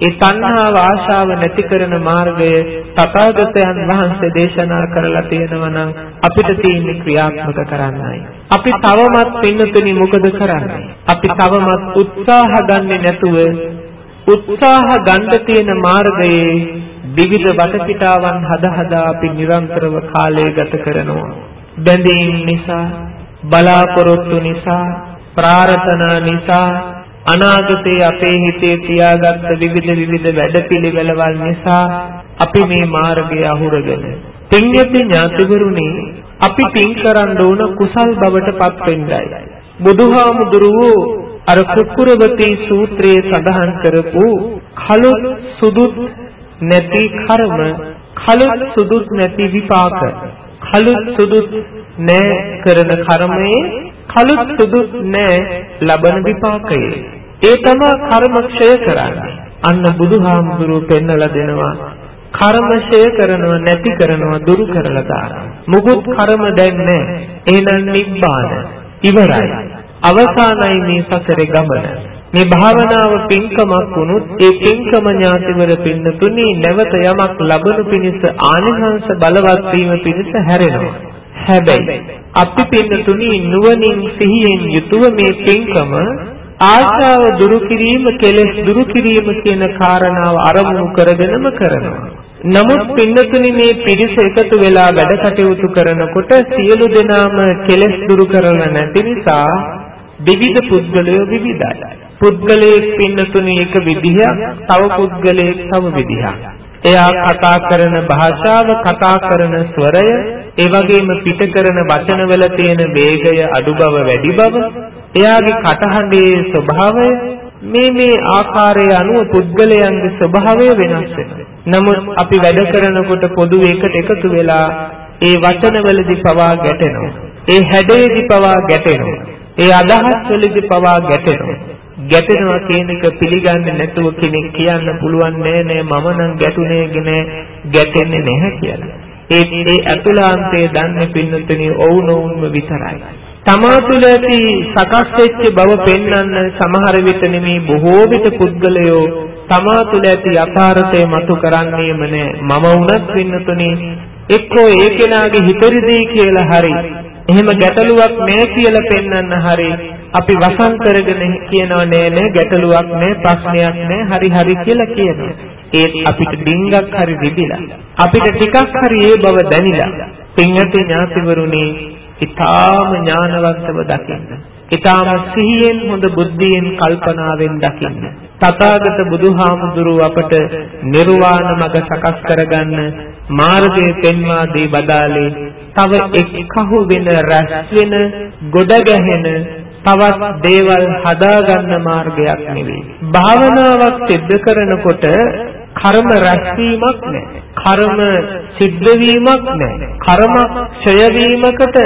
ඒ තණ්හාව ආශාව නැති කරන මාර්ගය තථාගතයන් වහන්සේ දේශනා කරලා තියෙනවා නම් අපිට තියෙන්නේ ක්‍රියාත්මක කරන්නයි. අපි තවමත් පින්නතුනි මොකද කරන්නේ? අපි තවමත් උත්සාහ ගන්නෙ නැතුව උත්සාහ ගන්න තියෙන මාර්ගයේ විවිධ වටපිටාවන් හදා හදා අපි නිරන්තරව කාලය ගත කරනවා. බැඳීම් නිසා, බලාපොරොත්තු නිසා, ප්‍රාර්ථනා නිසා අනාගතයේ අපේ හිතේ තියාගත්ත විවිධ විවිධ වැඩපිළිවෙළවල් නිසා අපි මේ මාර්ගය අහුරගෙන පින්යති ඥාතිවරුනි අපි පින් කරන්න ඕන කුසල් බවට පත් වෙන්නයි. බුදුහාමුදුරුවෝ අර කුකුරවතී සූත්‍රයේ සඳහන් කරපු කලුත් සුදුත් නැති කර්ම කලුත් සුදුත් නැති විපාක කලුත් සුදුත් නැ කරන කර්මයේ කලුත් සුදුත් නැ ලබන විපාකයේ ඒ තමයි කර්ම ක්ෂය කරන්නේ අන්න බුදුහාමුදුරුවෝ පෙන්වලා දෙනවා කර්මශය කරනවා නැති කරනවා දුරු කරලා දානවා. මුකුත් කර්ම දැන් නැහැ. එහෙනම් නිබ්බාන ඉවරයි. අවසానයි මේ සසරේ ගමන. මේ භාවනාව පින්කමක් වුණොත් ඒ පින්කම ඥාතිවර පින්නතුනි නැවත යමක් ලබනු පිණිස ආනිසංස බලවත් වීම පිණිස හැරෙනවා. හැබැයි අපි පින්නතුනි නුවණින් සිහියෙන් යුතුව මේ පින්කම ආශාව දුරු කිරීම කෙලෙස් දුරු කිරීම කියන කාරණාව අරමුණු කරගෙනම කරනවා. නමුත් පින්නතුනි මේ පිරිස එකතු වෙලා වැඩ කටයුතු කරනකොට සියලු දෙනාම කෙලෙස් දුරු කරලා නැති නිසා විවිධ පුද්ගලයෝ විවිධයි. පුද්ගලයෙක් පින්නතුනි එක විදිහක්, තව පුද්ගලයෙක් තව විදිහක්. එයා කතා කරන භාෂාව, කතා කරන ස්වරය, ඒ වගේම පිට කරන වචනවල තියෙන වේගය අඩු බව වැඩි බව, එයාගේ කටහඬේ ස්වභාවය මේ මේ ආකාරයේ අනුව පුද්ගලයන්ගේ ස්වභාවය වෙනස් වෙනවා. නමුත් අපි වැඩ කරනකොට පොදු එකට එකතු වෙලා ඒ වචනවලදී පවා ගැටෙනවා. ඒ හැඩයේදී පවා ගැටෙනවා. ඒ අදහස් වලදී පවා ගැටෙනවා. ගැටෙනවා කියන එක පිළිගන්නේ නැතුව කෙනෙක් කියන්න පුළුවන් නෑ නෑ මම නම් ගැටුනේ නෑ ගැටෙන්නේ නැහැ කියලා. ඒ ඒ අතුලාන්තයේ දන්නේ පින්නතනේ ඔවුනොවුන්ම විතරයි. තමා තුළ ඇති සකස් වෙච්ච බව පෙන්වන්න සමහර විට නෙමේ බොහෝ විට පුද්ගලයෝ තමා තුළ ඇති යථාර්ථය මතු කරන්නේම නෑ මම වුණත් පින්නතුනේ එක්කෝ ඒ කෙනාගේ හිතරිදී කියලා හරි එහෙම ගැටලුවක් නෑ කියලා පෙන්වන්න හරි අපි වසන් කරගෙන කියනව නෑ නෑ ගැටලුවක් නෑ ප්‍රශ්නයක් නෑ හරි හරි කියලා කියනවා ඒත් අපිට ඩිංගක් හරි රිදිලා අපිට ටිකක් හරි ඒ බව දැනිලා පින්වත්නි ඥාතිවරුනි ඊටාම ඥානවන්තව දකින්න. ඊටාම සිහියෙන් හොඳ බුද්ධියෙන් කල්පනාවෙන් දකින්න. තථාගත බුදුහාමුදුරුව අපට නිර්වාණ මඟ සකස් කරගන්න මාර්ගය පෙන්වා දී බදාලේ තව එක්කහු වෙන රැස් වෙන ගොඩ ගැහෙන තවත් දේවල් හදාගන්න මාර්ගයක් නෙවෙයි. භාවනාවක් සිද්ධ කරනකොට කර්ම රැස්වීමක් නැහැ. කර්ම සිද්ධ වීමක් නැහැ. කර්ම ක්ෂය වීමකට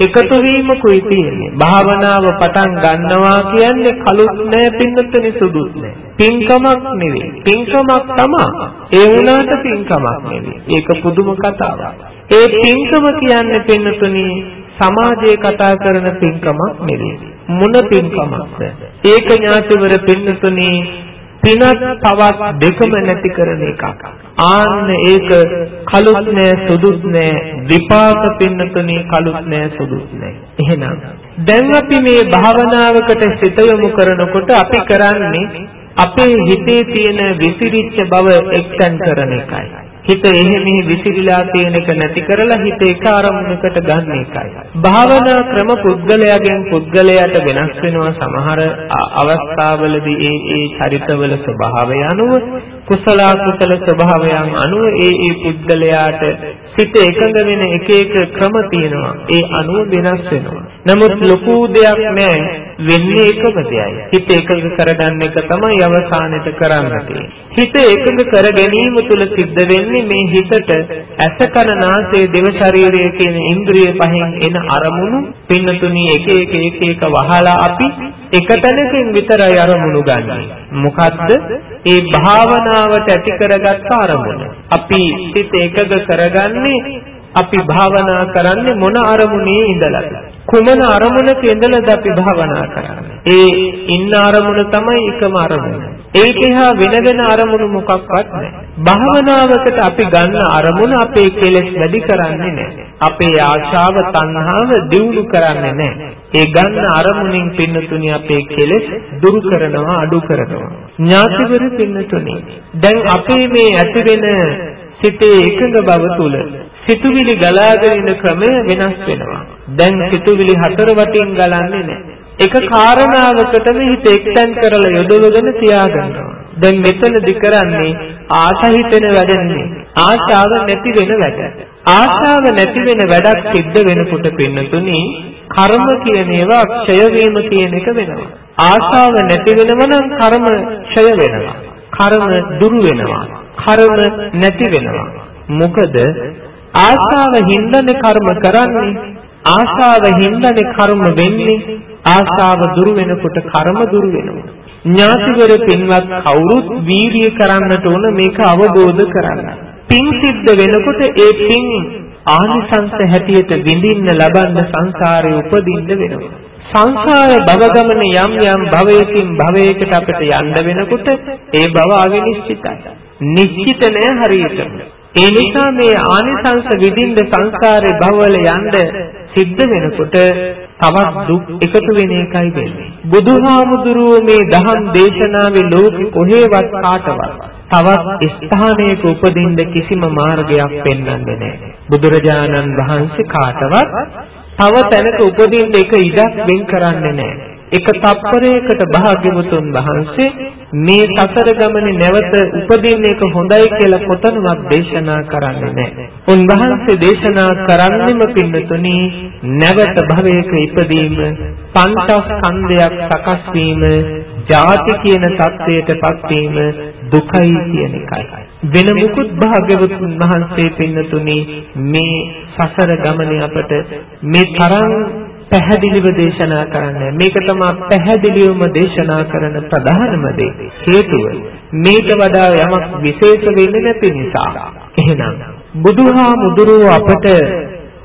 එකතු වීමකුයි තියෙන්නේ. භාවනාව පටන් ගන්නවා කියන්නේ කලුත් නැහැ පින්නතුනි සුදුත් නැහැ. පින්කමක් නෙවෙයි. පින්කමක් තමයි. ඒ වුණාට පින්කමක් නෙවෙයි. ඒක පුදුම කතාවක්. ඒ පින්කම කියන්නේ පින්නතුනි සමාජයේ කතා කරන පින්කමක් නෙවෙයි. මොන පින්කමක්ද? ඒක ඥාතිවර පින්නතුනි පිනත් තවත් දෙකම නැති කරන එකක්. ආන්න ඒක කලුත් නෑ සුදුත් නෑ විපාක පින්නතුනේ කලුත් නෑ සුදුත් නෑ. එහෙනම් දැන් අපි මේ භාවනාවකට සිත යොමු කරනකොට අපි කරන්නේ අපේ හිතේ තියෙන විසිරිච්ච බව එක්තෙන් කරන එකයි. හිත එහෙම විසිරීලා තියෙන එක නැති කරලා හිත එක අරමුණකට ගන්න එකයි. භාවනා ක්‍රම පුද්ගලයාගෙන් පුද්ගලයාට වෙනස් වෙනවා සමහර අවස්ථාවලදී ඒ ඒ චරිතවල ස්වභාවය අනුව කුසල කුසල ස්වභාවයන් අනුව ඒ ඒ පුද්ගලයාට සිත එකඟ වෙන එක එක ක්‍රම තියෙනවා. ඒ අනුව වෙනස් වෙනවා. නමුත් ලොකු දෙයක් නැහැ වෙන්නේ එකම දෙයයි. හිත එකඟ කරගන්න එක තමයි අවසානයේට කරන්න හිත එකඟ කර ගැනීම තුළ සිද්ධ වෙන්නේ මේ හිතට ඇස කන නාසය දිව ශරීරය කියන ඉන්ද්‍රිය පහෙන් එන අරමුණු පින්නතුණි එක එක එක එක වහලා අපි එක තැනකින් විතරයි අරමුණු ගන්නෙ. මොකද්ද? ඒ භාවනාවට ඇති කරගත්ත අරමුණ. අපි සිත එකඟ කරගන්නේ අපි භාවනා කරන්නේ මොන අරමුණේ ඉඳලාද? කුමන අරමුණක ඉඳලාද අපි භාවනා කරන්නේ? ඒ ඉන්න අරමුණ තමයි එකම අරමුණ. ඒක එහා වෙන වෙන අරමුණු මොකක්වත් නැහැ. භාවනාවකට අපි ගන්න අරමුණ අපේ කෙලෙස් වැඩි කරන්නේ නැහැ. අපේ ආශාව තණ්හාව දියුණු කරන්නේ නැහැ. ඒ ගන්න අරමුණින් පින්නතුනි අපේ කෙලෙස් දුරු කරනවා අඩු කරනවා. ඥාතිවරු පින්නතුනි දැන් අපේ මේ ඇති වෙන සිතේ එකඟ බව තුල සිතුවිලි ගලාගෙන යන ක්‍රමය වෙනස් වෙනවා. දැන් සිතුවිලි හතර වටින් ගලන්නේ නැහැ. එක කාරණාවකටම හිත එක්තෙන් කරලා යොදවගෙන තියාගන්නවා. දැන් මෙතනදි කරන්නේ ආශහිතන වැඩන්නේ. ආශාව නැති වෙන වැඩ. ආශාව නැති වෙන වැඩක් සිද්ධ වෙනකොට පින්නතුනි කර්ම කියන ඒවා ක්ෂය වීම කියන එක වෙනවා. ආශාව නැති වෙනව නම් කර්ම ක්ෂය වෙනවා. කර්ම දුරු වෙනවා. කර්ම නැති වෙනවා. මොකද ආශාව හින්දානේ කර්ම කරන්නේ. ආශාව හින්දානේ කර්ම වෙන්නේ. ආශාව දුරු වෙනකොට කර්ම දුරු වෙනවා. ඥාතිවර පින්වත් කවුරුත් වීර්ය කරන්නට ඕන මේක අවබෝධ කරගන්න. පින් සිද්ධ වෙනකොට ඒ පින් ආනිසංස හැටියට විඳින්න ලබන්න සංසාරේ උපදින්න වෙනවා. සංසාර භව ගමන යම් යම් භවයකින් භවයකට අපිට යන්න වෙනකොට ඒ භව අවිනිශ්චිතයි. නිශ්චිත නෑ හරියටම. ඒ නිසා මේ ආනිසංස විඳින්න සංසාරේ භවවල යන්න සිද්ධ වෙනකොට තවත් දුක් එකතු වෙන එකයි වෙන්නේ. බුදුහාමුදුරුවෝ මේ දහම් දේශනාවේ ලෝකෙ කොහෙවත් කාටවත් තවත් ස්ථානයක උපදින්න කිසිම මාර්ගයක් පෙන්වන්නේ නැහැ. බුදුරජාණන් වහන්සේ කාටවත් තව තැනක උපදින්න එක ඉඩක් වෙන් කරන්නේ නැහැ. එක තප්පරයකට භාග්‍යවතුන් වහන්සේ මේ සසර ගමනේ නැවත උපදින්න එක හොඳයි කියලා කොතනවත් දේශනා කරන්නේ නැහැ. උන්වහන්සේ දේශනා කරන්නෙම පින්නතුනි නැවත භවයක ඉපදීම, පංචස්කන්ධයක් සකස් වීම, ජාති කියන தත්වයටපත් වීම දුකයි කියන එකයි. වෙන මුකුත් භාග්‍යවතුන් වහන්සේ පින්නතුනි මේ සසර ගමනේ අපට මේ තරම් පැහැදිලිව දේශනා කරන්නේ. මේක තමයි පැහැදිලිවම දේශනා කරන ප්‍රධානම දේ. හේතුව මේක වඩා යමක් විශේෂ වෙන්නේ නැති නිසා. එහෙනම් බුදුහාමුදුරුව අපට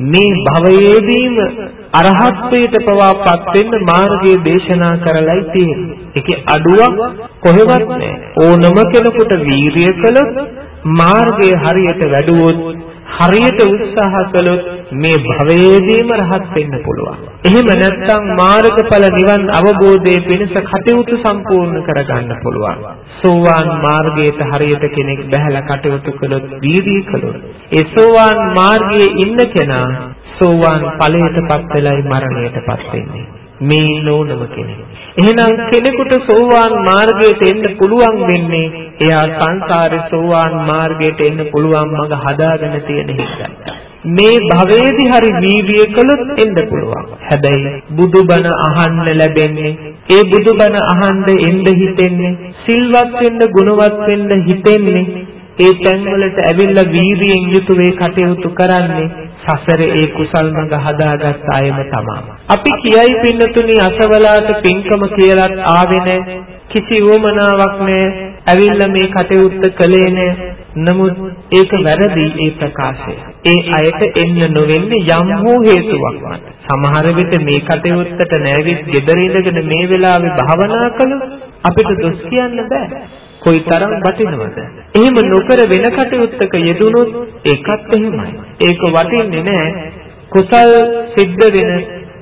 මේ භවයේදීම අරහත්ත්වයට පවාපත් වෙන්න මාර්ගය දේශනා කරලයි තියෙන්නේ. ඒකේ අඩුවක් කොහෙවත් නැහැ. ඕනම කෙනෙකුට වීරිය කළොත් මාර්ගය හරියට වැඩුවොත් හරියට උත්සාහ කළොත් මේ භවයේදීම රහත් වෙන්න පුළුවන්. එහෙම නැත්නම් මාර්ගඵල නිවන් අවබෝධයේ පිණිස කටයුතු සම්පූර්ණ කරගන්න පුළුවන්. සෝවාන් මාර්ගයට හරියට කෙනෙක් බැහැලා කටයුතු කළොත් වීර්යය කළොත් ඒ සෝවාන් මාර්ගයේ ඉන්න කෙනා සෝවාන් ඵලයටපත් වෙලයි මරණයටපත් වෙන්නේ. මේ නෝනම කෙනෙක්. එහෙනම් කෙනෙකුට සෝවාන් මාර්ගයට එන්න පුළුවන් වෙන්නේ එයා සංසාරේ සෝවාන් මාර්ගයට එන්න පුළුවන් මඟ හදාගෙන තියෙන හින්දා. මේ භවයේදී හරි වීර්ය කළොත් එන්න පුළුවන්. හැබැයි බුදුබණ අහන්න ලැබෙන්නේ ඒ බුදුබණ අහන්න එන්න හිතෙන්නේ සිල්වත් වෙන්න ගුණවත් වෙන්න හිතෙන්නේ ඒ තැන්වලට ඇවිල්ලා වීර්යයෙන් යුතු වේ කටයුතු කරන්නේ සසරේ ඒ කුසල් මඟ හදාගත් අයම තමයි. අපි කියයි පින්නතුනි අසවලාට පින්කම කියලාත් ආවේ නැහැ. කිසි වමනාවක් නැහැ. ඇවිල්ලා මේ කටයුත්ත කළේ නැහැ. නමුත් ඒක වැරදි ඒ ප්‍රකාශය. ඒ අයට එන්න නොවෙන්නේ යම් හෝ හේතුවක් මත. සමහර විට මේ කටයුත්තට නැවිත් gedare ඉඳගෙන මේ වෙලාවේ භාවනා කළොත් අපිට දොස් කියන්න බෑ. කොයිතරම් වටිනවද? එහෙම නොකර වෙන කටයුත්තක යෙදුනොත් ඒකත් එහෙමයි. ඒක වටින්නේ නැහැ. කුසල් සිද්ධ වෙන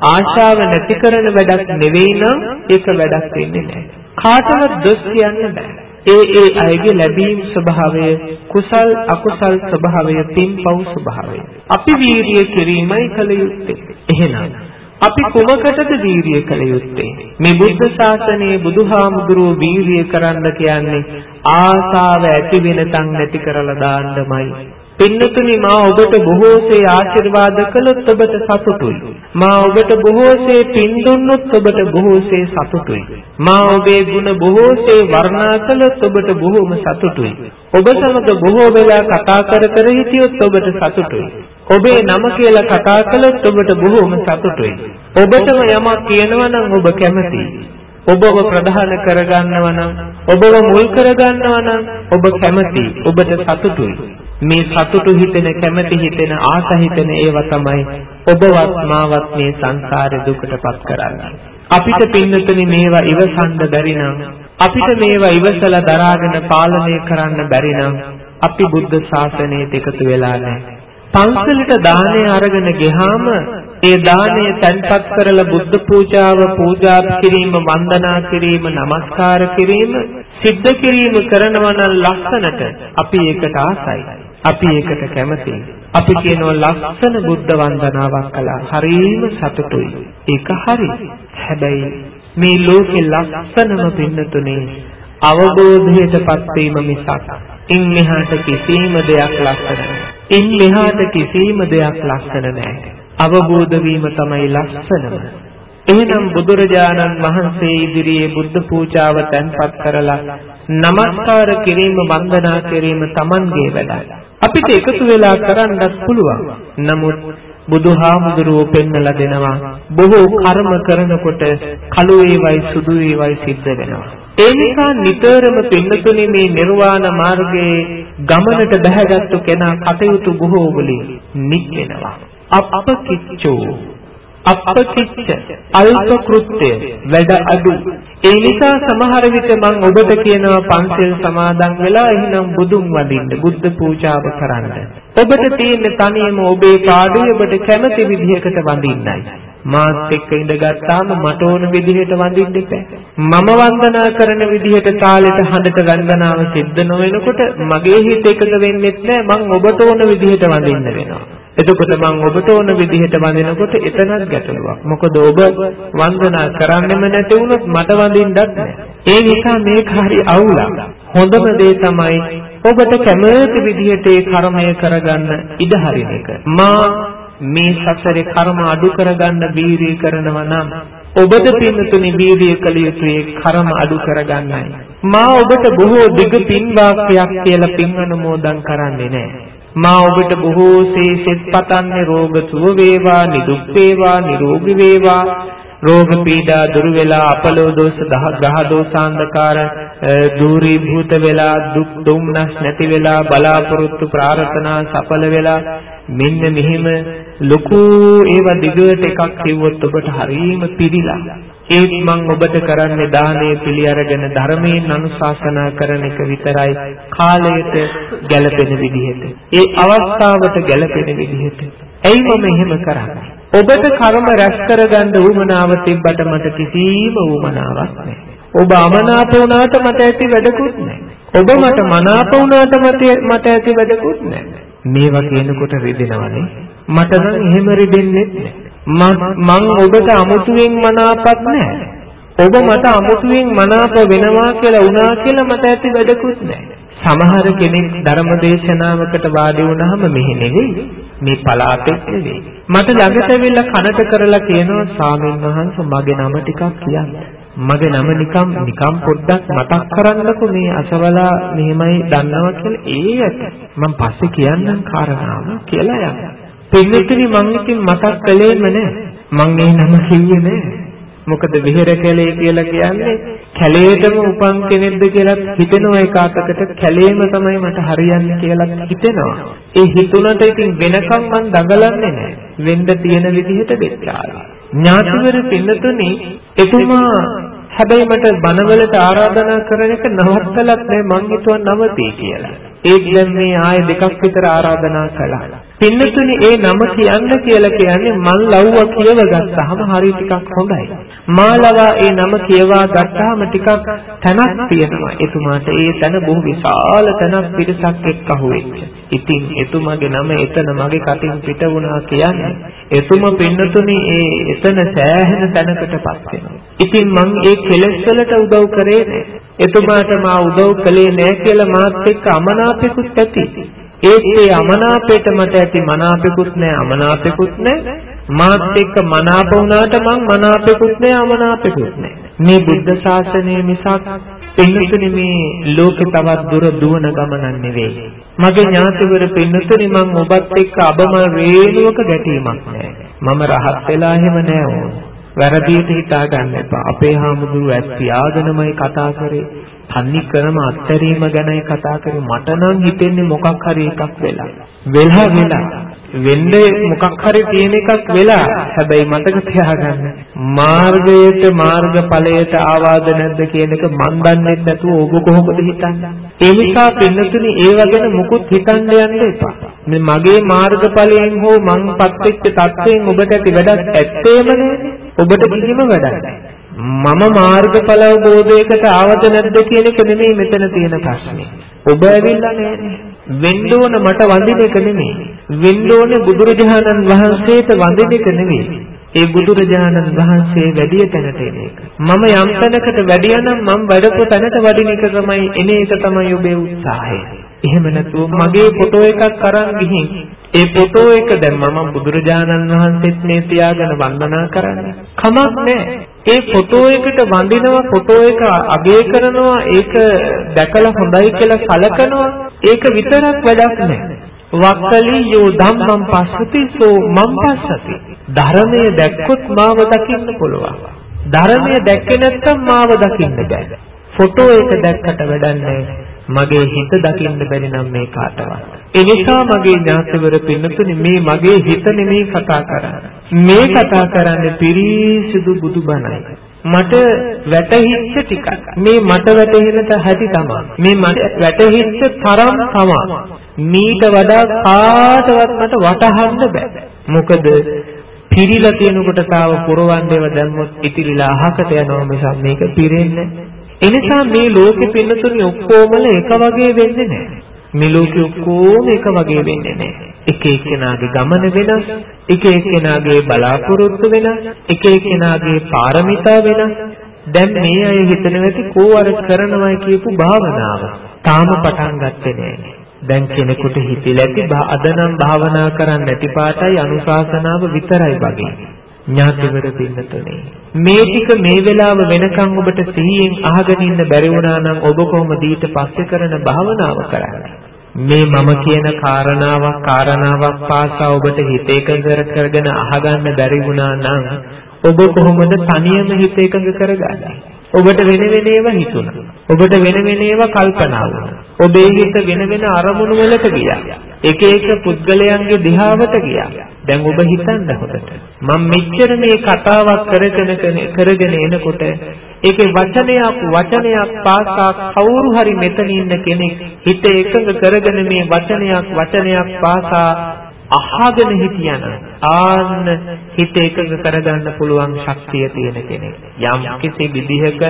ආශාව නැති කරන වැඩක් නෙවෙයි නම් ඒක වැඩක් වෙන්නේ නැහැ. කාටවත් දොස් කියන්න බෑ. ඒ ඒ අයගේ ලැබීම් ස්වභාවය කුසල් අකුසල් ස්වභාවය පින්පව් ස්වභාවය අපි වීරිය කිරීමයි කල යුත්තේ එහෙනම් අපි කුමකටද වීරිය කළ යුත්තේ? මේ බුද්ධ ශාසනයේ බුදුහාමුදුරුවෝ වීරිය කරන්න කියන්නේ ආසාව ඇති වෙන තන් නැති කරලා දාන්නමයි. පින්නතුනි මා ඔබට බොහෝසේ ආශිර්වාද කළොත් ඔබට සතුටුයි. මා ඔබට බොහෝසේ පින් දුන්නොත් ඔබට බොහෝසේ සතුටුයි. මා ඔබේ ගුණ බොහෝසේ වර්ණනා කළොත් ඔබට බොහෝම සතුටුයි. ඔබ සමග බොහෝ වෙලා කතා කර කර හිටියොත් ඔබට සතුටුයි. ඔබේ නම කියලා කතා කළොත් ඔබට බොහෝම සතුටුයි. ඔබටම යමක් කියනවා නම් ඔබ කැමතියි. ඔබව ප්‍රධාන කරගන්නවා නම් ඔබව මුල් කරගන්නවා නම් ඔබ කැමතියි. ඔබට සතුටුයි. මේ සතුටු හිතෙන කැමැති හිතෙන ආස හිතෙන ඒවා තමයි ඔබවත් මාවත් මේ සංසාරේ දුකටපත් කරන්නේ. අපිට පින්නතුනි මේවා ඉවසන්න බැරි නම් අපිට මේවා ඉවසලා දරාගෙන පාලනය කරන්න බැරි නම් අපි බුද්ධ ශාසනයට එකතු වෙලා නැහැ. පන්සලට දාණය අරගෙන ගියාම ඒ දාණය තැන්පත් කරලා බුද්ධ පූජාව පූජා කිරීම වන්දනා කිරීම নমස්කාර කිරීම සිද්ධ කිරීම කරනවා නම් ලස්සනට අපි ඒකට ආසයි. අපි ඒකට කැමතියි අපි කියනවා ලස්සන බුද්ධ වන්දනාවක් කළා. හරිම සතුටුයි. ඒක හරි. හැබැයි මේ ලෝකේ ලස්සනම පින්නතුනේ අවබෝධයටපත් වීම මිසක් ඉන් මෙහාට කිසිම දෙයක් ලස්සන ඉන් මෙහාට කිසිම දෙයක් ලස්සන නැහැ. අවබෝධ වීම තමයි ලස්සනම. එහෙනම් බුදුරජාණන් වහන්සේ ඉදිරියේ බුද්ධ පූජාව තැන්පත් කරලා নমස්කාර කිරීම වන්දනා කිරීම Tamanගේ වැඩ. අපිට එකතු වෙලා කරන්නත් පුළුවන්. නමුත් බුදුහාමුදුරුවෝ පෙන්නලා දෙනවා බොහෝ කර්ම කරනකොට කළු ඒවයි සුදු ඒවයි සිද්ධ වෙනවා. ඒ නිසා නිතරම පින්නතුනි මේ නිර්වාණ මාර්ගයේ ගමනට බැහැගත්තු කෙනා කටයුතු බොහෝ වලින් නික්වෙනවා. අප්පකිච්චෝ අප්පකිච්ච අල්ප කෘත්‍ය වැඩ අඩු ඒ නිසා සමහර විට මම ඔබට කියනවා පන්සල් සමාදන් වෙලා එහෙනම් බුදුන් වදින්න බුද්ධ පූජාව කරන්න ඔබට තියෙන තනියම ඔබේ පාඩුවේ ඔබට කැමති විදිහකට වඳින්නයි මාත් එක්ක ඉඳගත්තාම මට ඕන විදිහට වඳින්න එපා. මම වන්දනා කරන විදිහට තාලෙට හඬට වන්දනාව සිද්ධ නොවෙනකොට මගේ හිත එකඟ වෙන්නේ නැහැ. මං ඔබට ඕන විදිහට වඳින්න වෙනවා. එතකොට මං ඔබට ඕන විදිහට වඳිනකොට එතනත් ගැටලුවක්. මොකද ඔබ වන්දනා කරන්නෙම නැති වුණොත් මට වඳින්නත් නැහැ. ඒ නිසා මේක හරි අවුලක්. හොඳම දේ තමයි ඔබට කැමති විදිහට ඒ කර්මය කරගන්න ඉඩ හරින එක. මා මේ සසරේ කර්ම අඩු කරගන්න බීරිය කරනවා නම් ඔබට පින්නතුනි බීරිය කළ යුතුයේ කර්ම අඩු කරගන්නයි. මා ඔබට බොහෝ දිග පින් වාක්‍යයක් කියලා පින් අනුමෝදන් කරන්නේ නැහැ. මා ඔබට බොහෝ සේසෙත් පතන්නේ රෝග සුව වේවා, නිදුක් වේවා, නිරෝගී වේවා, රෝග පීඩා දුරු වෙලා අපලෝ දෝෂ ග්‍රහ දෝෂාන්ධකාර දූරීභූත වෙලා දුක් දුම්නස් නැති වෙලා බලාපොරොත්තු ප්‍රාර්ථනා සඵල වෙලා මෙන්න මෙහෙම ලොකු ඒව දිගට එකක් කිව්වොත් ඔබට හරීම පිළිලා. ඒත් මම ඔබට කරන්නේ දානය පිළි අරගෙන ධර්මයෙන් අනුශාසනා කරන එක විතරයි කාලයට ගැළපෙන විදිහට. ඒ අවස්ථාවට ගැළපෙන විදිහට. ඇයි මම එහෙම කරන්නේ? ඔබට කර්ම රැස් කරගන්න උවමනාව තිබ්බට මට කිසිම උවමනාවක් නැහැ. ඔබ අමනාප වුණාට මට ඇති වැඩකුත් නැහැ. ඔබ මට මනාප වුණාට මට ඇති වැඩකුත් නැහැ. මේවා කියනකොට රිදෙනවනේ. මට නම් එහෙම රිදෙන්නේ නැහැ. මං ඔබට අමුතුවෙන් මනාපත් නැහැ. ඔබ මට අමුතුවෙන් මනාප වෙනවා කියලා වුණා කියලා මට ඇති වැඩකුත් නැහැ. සමහර කෙනෙක් ධර්ම දේශනාවකට වාඩි වුණාම මෙහෙ නෙවෙයි මේ පලාතෙත් නෙවෙයි. මට ළඟට ඇවිල්ලා කනට කරලා කියනවා ස්වාමීන් වහන්සේ මගේ නම ටිකක් කියන්න. මගේ නම නිකම් නිකම් පොඩ්ඩක් මතක් කරන්නකෝ මේ අසවලා මෙහෙමයි දන්නවා කියලා. ඒ ඇත. මම පස්සේ කියන්නම් කාරණාව කියලා යනවා. පින්නතුනි මං ඉතින් මතක් කළේම නෑ. මං මේ නම කිව්වේ නෑ. මොකද විහෙර කැලේ කියලා කියන්නේ කැලේටම උපන් කෙනෙක්ද කියලා හිතෙන එක අතකට කැලේම තමයි මට හරියන්නේ කියලා හිතෙනවා. ඒ හිතුණට ඉතින් වෙනකම් මං දඟලන්නේ නැහැ. වෙන්න තියෙන විදිහට දෙච්චාලා. ඥාතිවර පින්නතුනි එතුමා හැබැයි මට බනවලට ආරාධනා කරන එක නවත්තලත් නෑ මං හිතුවා නවතී කියලා. ඒත් දැන් මේ ආයෙ දෙකක් විතර ආරාධනා කළා. පින්නතුනි ඒ නම කියන්න කියලා කියන්නේ මන් ලව්ව කියව ගත්තාම හරි ටිකක් හොඳයි. මාලවා ඒ නම කියවා ගත්තාම ටිකක් තැනක් තියෙනවා. එතුමාට ඒ තැන බොහෝ විශාල තැනක් පිටසක් එක්ක අහුවෙච්ච. ඉතින් එතුමාගේ නම එතන මගේ කටින් පිට වුණා කියන්නේ එතුම පින්නතුනි ඒ එතන සෑහෙන තැනකටපත් වෙනවා. ඉතින් මං ඒ කෙලෙස් වලට උදව් කරේ නෑ. එතුමාට මා උදව් කළේ නෑ කියලා මාත් එක්ක අමනාපෙකුත් ඇති. ඒත් ඒ අමනාපයට මට ඇති මනාපෙකුත් නෑ අමනාපෙකුත් නෑ. මාත් එක්ක මනාප වුණාට මං මනාපෙකුත් නෑ අමනාපෙකුත් නෑ. මේ බුද්ධ ශාසනය මිසක් පින්නතුනි මේ ලෝකේ තවත් දුර දුවන ගමනක් නෙවෙයි. මගේ ඥාතිවර පින්නතුනි මං ඔබත් එක්ක අබම රේණුවක ගැටීමක් නෑ. මම රහත් වෙලා එහෙම නෑ ඕන. වැරදියට හිතා ගන්න එපා. අපේ හාමුදුරුවෝ ඇස් පියාගෙනමයි කතා කරේ. තන්නි ක්‍රම අත්හැරීම ගැනයි කතා කරේ. මට නම් හිතෙන්නේ මොකක් හරි එකක් වෙලා. වෙලා වෙලා. වෙන්නේ මොකක් හරි තියෙන එකක් වෙලා. හැබැයි මතක තියාගන්න. මාර්ගයට මාර්ගඵලයට ආවාද නැද්ද කියන එක මන් දන්නේ නැතුව ඔබ කොහොමද හිතන්නේ? ඒ නිසා පින්නතුනි ඒව ගැන මුකුත් හිතන්න යන්න එපා. මේ මගේ මාර්ගඵලයෙන් හෝ මං පත්වෙච්ච තත්වයෙන් ඔබට ඇති වැඩක් ඇත්තේම නෑ ඔබට කිසිම වැඩක් නෑ මම මාර්ගඵල අවබෝධයකට ආවද නැද්ද කියන එක නෙමෙයි මෙතන තියෙන ප්‍රශ්නේ. ඔබ ඇවිල්ලා නෑනේ. වෙන්න ඕන මට වඳින එක නෙමෙයි. වෙන්න ඕනේ බුදුරජාණන් වහන්සේට වඳින එක නෙමෙයි. ඒ බුදුරජාණන් වහන්සේ වැඩි තැනට එන එක. මම යම් තැනකට වැඩියා නම් මම වැඩපු තැනට වඩින එක තමයි එන එක තමයි ඔබේ උත්සාහය. එහෙම නැතුව මගේ ෆොටෝ එකක් අරන් ගිහින් ඒ ෆොටෝ එක දැන් මම බුදුරජාණන් වහන්සේත් මේ තියාගෙන වන්දනා කරන්නේ. කමක් නැහැ. ඒ ෆොටෝ එකට වඳිනවා ෆොටෝ එක අගය කරනවා ඒක දැකලා හොඳයි කියලා සලකනවා ඒක විතරක් වැඩක් නැහැ. වක්කලි යෝ ධම්මං පස්සති සෝ මම් පස්සති ධර්මය දැක්කොත් මාව දකින්න පුළුවන්. ධර්මය දැක්කේ නැත්නම් මාව දකින්න බෑ. ෆොටෝ එක දැක්කට වැඩන්නේ මගේ හිත දකින්න බැරි නම් මේ කාටවත්. ඒ නිසා මගේ ඥාතිවර පින්නතුනි මේ මගේ හිත නෙමේ කතා කරන්නේ. මේ කතා කරන්නේ පිරිසිදු බුදුබණයි. මට වැටහිච්ච ටිකක්. මේ මට වැටහෙනට හැටි තමයි. මේ මට වැටහිච්ච තරම් තමයි. මීට වඩා කාටවත් මට වටහන්න බෑ. මොකද පිරීලා තියෙනකොට තාව පුරවන්නේව දැම්මොත් ඉතිරිලා අහකට යනවා මිසක් මේක පිරෙන්නේ එනිසා මේ ලෝකෙ පින්නතුනි ඔක්කොමල එක වගේ වෙන්නේ නැහැ. මේ ලෝකෙ ඔක්කොම එක වගේ වෙන්නේ නැහැ. එක එක්කෙනාගේ ගමන වෙනස්, එක එක්කෙනාගේ බලාපොරොත්තු වෙනස්, එක එක්කෙනාගේ පාරමිතා වෙනස්. දැන් මේ අය හිතන ඇති කෝ අර කරනවයි කියපු භාවනාව. තාම පටන් ගත්තේ නැහැ. දැන් කෙනෙකුට හිතිලා ඇති අද නම් භාවනා කරන්න නැති පාටයි අනුශාසනාව විතරයි වගේ. ඥාතිවර පින්නතුනේ මේ ටික මේ වෙලාව වෙනකන් ඔබට සිහියෙන් අහගෙන ඉන්න බැරි වුණා නම් ඔබ කොහොමද ඊට පස්සේ කරන භාවනාව කරන්නේ? මේ මම කියන කාරණාවක් කාරණාවක් පාසා ඔබට හිත එකඟ කරගෙන අහගන්න බැරි වුණා නම් ඔබ කොහොමද තනියම හිත එකඟ කරගන්නේ? ඔබට වෙන වෙන ඒවා හිතුණා. ඔබට වෙන වෙන ඒවා කල්පනා වුණා. ඔබේ හිත වෙන වෙන අරමුණු වලට ගියා. එක එක පුද්ගලයන්ගේ දිහාවට ගියා. දැන් ඔබ හිතන්න හොදට. මම මෙච්චර මේ කතාවක් කරගෙන කරගෙන එනකොට ඒකේ වචනයක් වචනයක් පාසා කවුරු හරි මෙතන ඉන්න කෙනෙක් හිත එකඟ කරගෙන මේ වචනයක් වචනයක් පාසා අහගෙන හිටියන ආන්න හිත එකඟ කරගන්න පුළුවන් ශක්තිය තියෙන කෙනෙක්. යම් කිසි විදිහක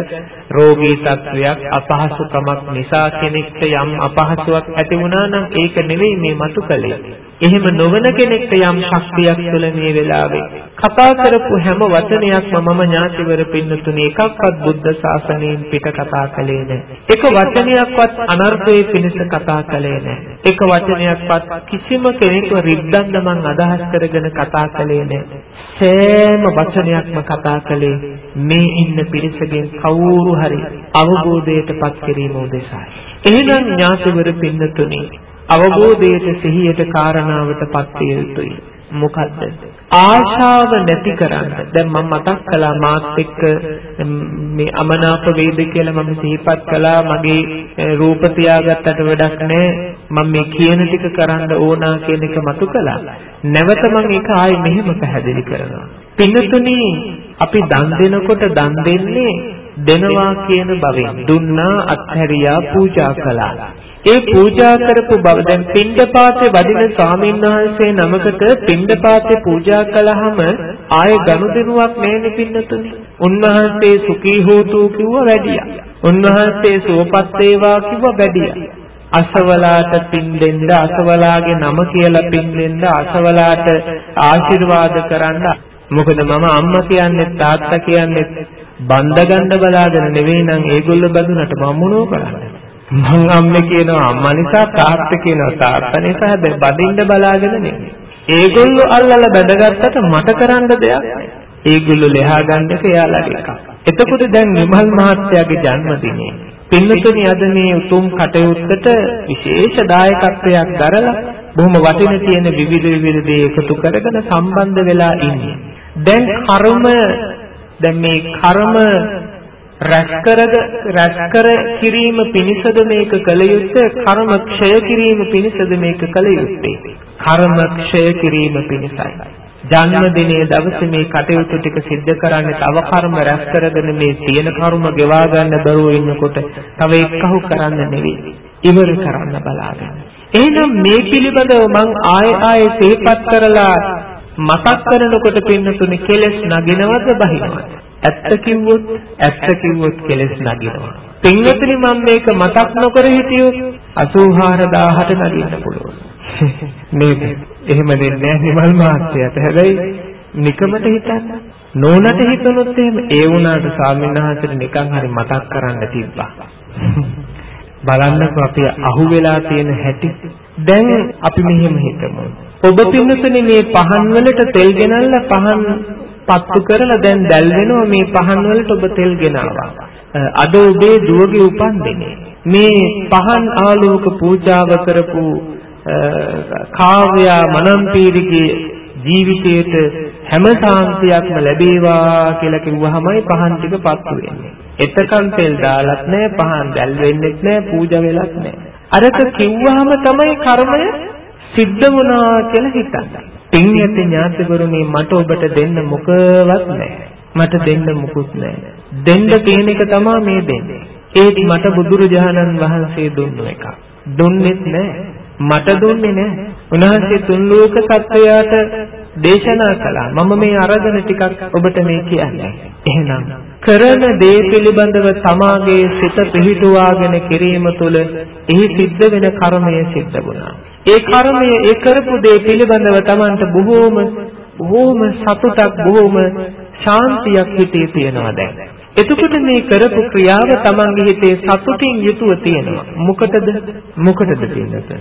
රෝගී තත්වයක් අපහසුකමක් නිසා කෙනෙක්ට යම් අපහසුයක් ඇති වුණා නම් ඒක නෙවෙයි මේ මතු කලේ. එහෙම නොවන කෙනෙක්ට යම් ශක්තියක් තුළ මේ වෙලාවේ කතා කරපු හැම වචනයක්ම මම ඥාතිවර පින්නතුනේ එකක්වත් බුද්ධ ශාසනයෙන් පිට කතා කළේ නැහැ. එක වචනයක්වත් අනර්ථයේ පිණිස කතා කළේ නැහැ. එක වචනයක්වත් කිසිම කෙනෙකුව රිද්දන්න මං අදහස් කරගෙන කතා කළේ නැහැ. සෑම වචනයක්ම කතා කළේ මේ ඉන්න පිරිසගෙන් කවුරු හරි අවබෝධයටපත් කිරීම උදෙසායි. එහෙනම් ඥාතිවර පින්නතුනේ අවබෝධයට සිහියට කාරණාවටපත් විය යුතුයි. මොකද්ද? ආශාව නැති කරන්න. දැන් මම මතක් කළා මාත් එක්ක මේ අමනාප වේද කියලා මම සිහිපත් කළා මගේ රූප තියාගත්තට වැඩක් නැහැ. මම මේ කියන ටික කරන්න ඕනා කියන එක මතු කළා. නැවත මම ඒක ආයේ මෙහෙම පැහැදිලි කරනවා. පින්නතුනි අපි දන් දෙනකොට දන් දෙන්නේ දෙනවා කියන බවෙන් දුන්නා අත්හැරියා පූජා කළා. ඒ පූජා කරපු බව දැන් පින්ඩපාතේ වදින ස්වාමීන් වහන්සේ නමකට පින්ඩපාතේ පූජා කළාම ආයේ ගනුදෙනුවක් නැහෙනි පින්නතුනි. උන්වහන්සේ සුඛී හෝතු කිව්ව වැඩියා. උන්වහන්සේ සුවපත් වේවා කිව්ව වැඩියා. අසවලාට පින් දෙන්න අසවලාගේ නම කියලා පින් දෙන්න අසවලාට ආශිර්වාද කරන්න මොකද මම අම්මා කියන්නේ තාත්තා කියන්නේ බන්ද ගන්න බලාගෙන නෙවෙයි නම් ඒගොල්ලෝ බඳුනට මම මොනෝ කරන්නේ මං අම්මේ කියනවා අම්මා නිසා තාත්තා කියනවා තාත්තා නිසා හැබැයි බඳින්න බලාගෙන නෙවෙයි. ඒගොල්ලෝ අල්ලලා බැඳගත්තට මට කරන්න දෙයක් නැහැ. ඒගොල්ලෝ ලෙහා ගන්න එක එයාලගේ එකක්. එතකොට දැන් විමල් මහත්තයාගේ ජන්මදිනේ පින්නතුනි අද මේ උතුම් කටයුත්තට විශේෂ දායකත්වයක් දරලා බොහොම වටින තියෙන විවිධ විවිධ දේ එකතු කරගෙන සම්බන්ධ වෙලා ඉන්නේ. දැන් කර්ම දැන් මේ කර්ම රැස් කරද රැස් කර කිරීම පිණිසද මේක කළ යුත්තේ? කර්ම ක්ෂය කිරීම පිණිසද මේක කළ යුත්තේ? කර්ම ක්ෂය කිරීම පිණිසයි. ජන්මදිනයේ දවසේ මේ කටයුතු ටික සිද්ධ කරන්නේ තව කර්ම රැස් කරගෙන මේ තියෙන කර්ම ගෙවා ගන්න බැරුව ඉන්නකොට තව එක්කහු කරන්න නෙවෙයි. ඉවර කරන්න බලාගෙන. එහෙනම් මේ පිළිබඳව මං ආයෙ ආයෙ සිහිපත් කරලා මතක් කරනකොට පින්නතුනේ කෙලස් නගිනවද බහිනවද ඇත්ත කිව්වොත් ඇත්ත කිව්වොත් කෙලස් නගිනවා. පින්වතුනි මම මේක මතක් නොකර හිටියොත් 84000ට නගින්න පුළුවන්. නේද? එහෙම දෙන්නේ නැහැ නිමල් මහත්තයාට. හැබැයි නිකමට හිතන්න. නෝනට හිතනොත් එහෙම ඒ වුණාට ස්වාමීන් නිකන් හරි මතක් කරන්න තිබ්බා. බලන්නකෝ අපි අහුවෙලා තියෙන හැටි. දැන් අපි මෙහෙම හිතමු. ඔබ පින්නතුනේ මේ පහන් වලට තෙල් ගෙනල්ලා පහන් පත්තු කරලා දැන් දැල් වෙනවා මේ පහන් වලට ඔබ තෙල් ගෙනාවා. අද ඔබේ දුවගේ උපන්දිනේ. මේ පහන් ආලෝක පූජාව කරපු කාව්‍යා මනම්පීරිගේ ජීවිතේට හැම සාන්තියක්ම ලැබේවා කියලා කිව්වහමයි පහන් ටික පත්තු වෙන්නේ. එතකන් තෙල් දාලත් නැහැ, පහන් දැල් වෙන්නෙත් නැහැ, පූජා වෙලත් නැහැ. අරක කිව්වහම තමයි කර්මය සිද්ධ වුණා කියලා හිතන්නේ. පින් ඇති ඥාතිවරුනි මට ඔබට දෙන්න මොකවත් නැහැ. මට දෙන්න මුකුත් නැහැ. දෙන්න තියෙන එක තමයි මේ දෙන්නේ. ඒත් මට බුදුරජාණන් වහන්සේ දුන්නු එකක්. දුන්නෙත් නැහැ. මට දුන්නේ නැහැ. උන්වහන්සේ තුන් ලෝක සත්වයාට දේශනා කළා. මම මේ අරගෙන ටිකක් ඔබට මේ කියන්නේ. එහෙනම් කරන දේ පිළිබඳව තමාගේ සිත පිහිටුවාගෙන කිරීම තුළ එහි සිද්ධ වෙන කර්මය සිද්ධ වුණා. ඒ කර්මය ඒ කරපු දේ පිළිබඳව Tamanට බොහෝම බොහෝම සතුටක් බොහෝම ශාන්තියක් හිතේ තියෙනවා දැන්. එතකොට මේ කරපු ක්‍රියාව Tamanගේ හිතේ සතුටින් යුතුව තියෙනවා. මොකටද? මොකටද කියන්නේ?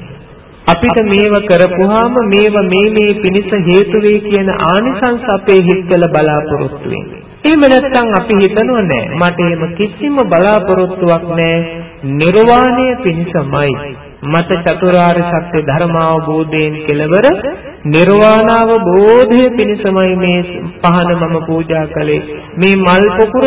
අපිට මේව කරපුවාම මේව මේ මේ පිනිස හේතු වෙයි කියන ආනිසංස අපේ හිතවල බලාපොරොත්තු වෙන්නේ. එහෙම නැත්නම් අපි හිතනව නෑ මට එහෙම කිසිම බලාපොරොත්තුවක් නෑ නිර්වාණය පිණිසමයි මට චතුරාර්ය සත්‍ය ධර්ම අවබෝධයෙන් කෙලවර නිර්වාණ අවබෝධය පිණිසමයි මේ පහන මම පූජා කළේ. මේ මල් පොකුර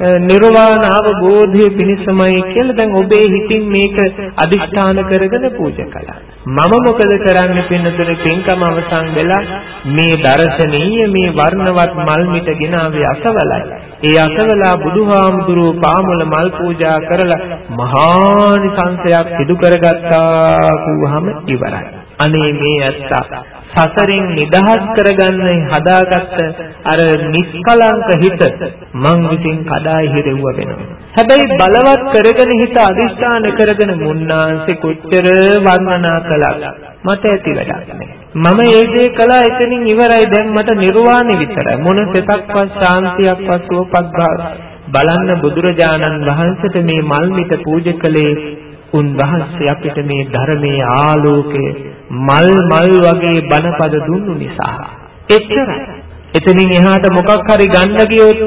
නිර්වාණ අවබෝධය පිණිසමයි කියලා දැන් ඔබේ හිතින් මේක අදිෂ්ඨාන කරගෙන පූජා කළා. මම මොකද කරන්නේ පින්නතර පින්කම අවසන් වෙලා මේ දර්ශනීය මේ වර්ණවත් මල් මිට ගෙනාවේ අසවලයි. ඒ අසවලා බුදුහාමුදුරුව පාමුල මල් පූජා කරලා මහානිසංසයක් සිදු කරගත්තා කිව්වහම ඉවරයි. අනේ මේ ඇත්තා සසරින් නිදහස් කරගන්න හදාගත්ත අර නිස්කලංක හිත මං විසින් කඩායි හිරෙව්ව වෙනවා. හැබැයි බලවත් කරගෙන හිත අදිෂ්ඨාන කරගෙන මුන්නාන්සේ කොච්චර වර්ණනා කළා මට ඇති වැඩක් නැහැ. මම ඒ දේ කළා එතනින් ඉවරයි දැන් මට නිර්වාණය විතරයි. මොන සිතක්වත් ශාන්තියක්වත් සුවපත් බලන්න බුදුරජාණන් වහන්සේට මේ මල් මිට පූජා කළේ උන්වහන්සේ අපිට මේ ධර්මයේ ආලෝකය මල් මල් වගේ බණපද දුන්නු නිසා එච්චරයි. එතනින් එහාට මොකක් හරි ගන්න ගියොත්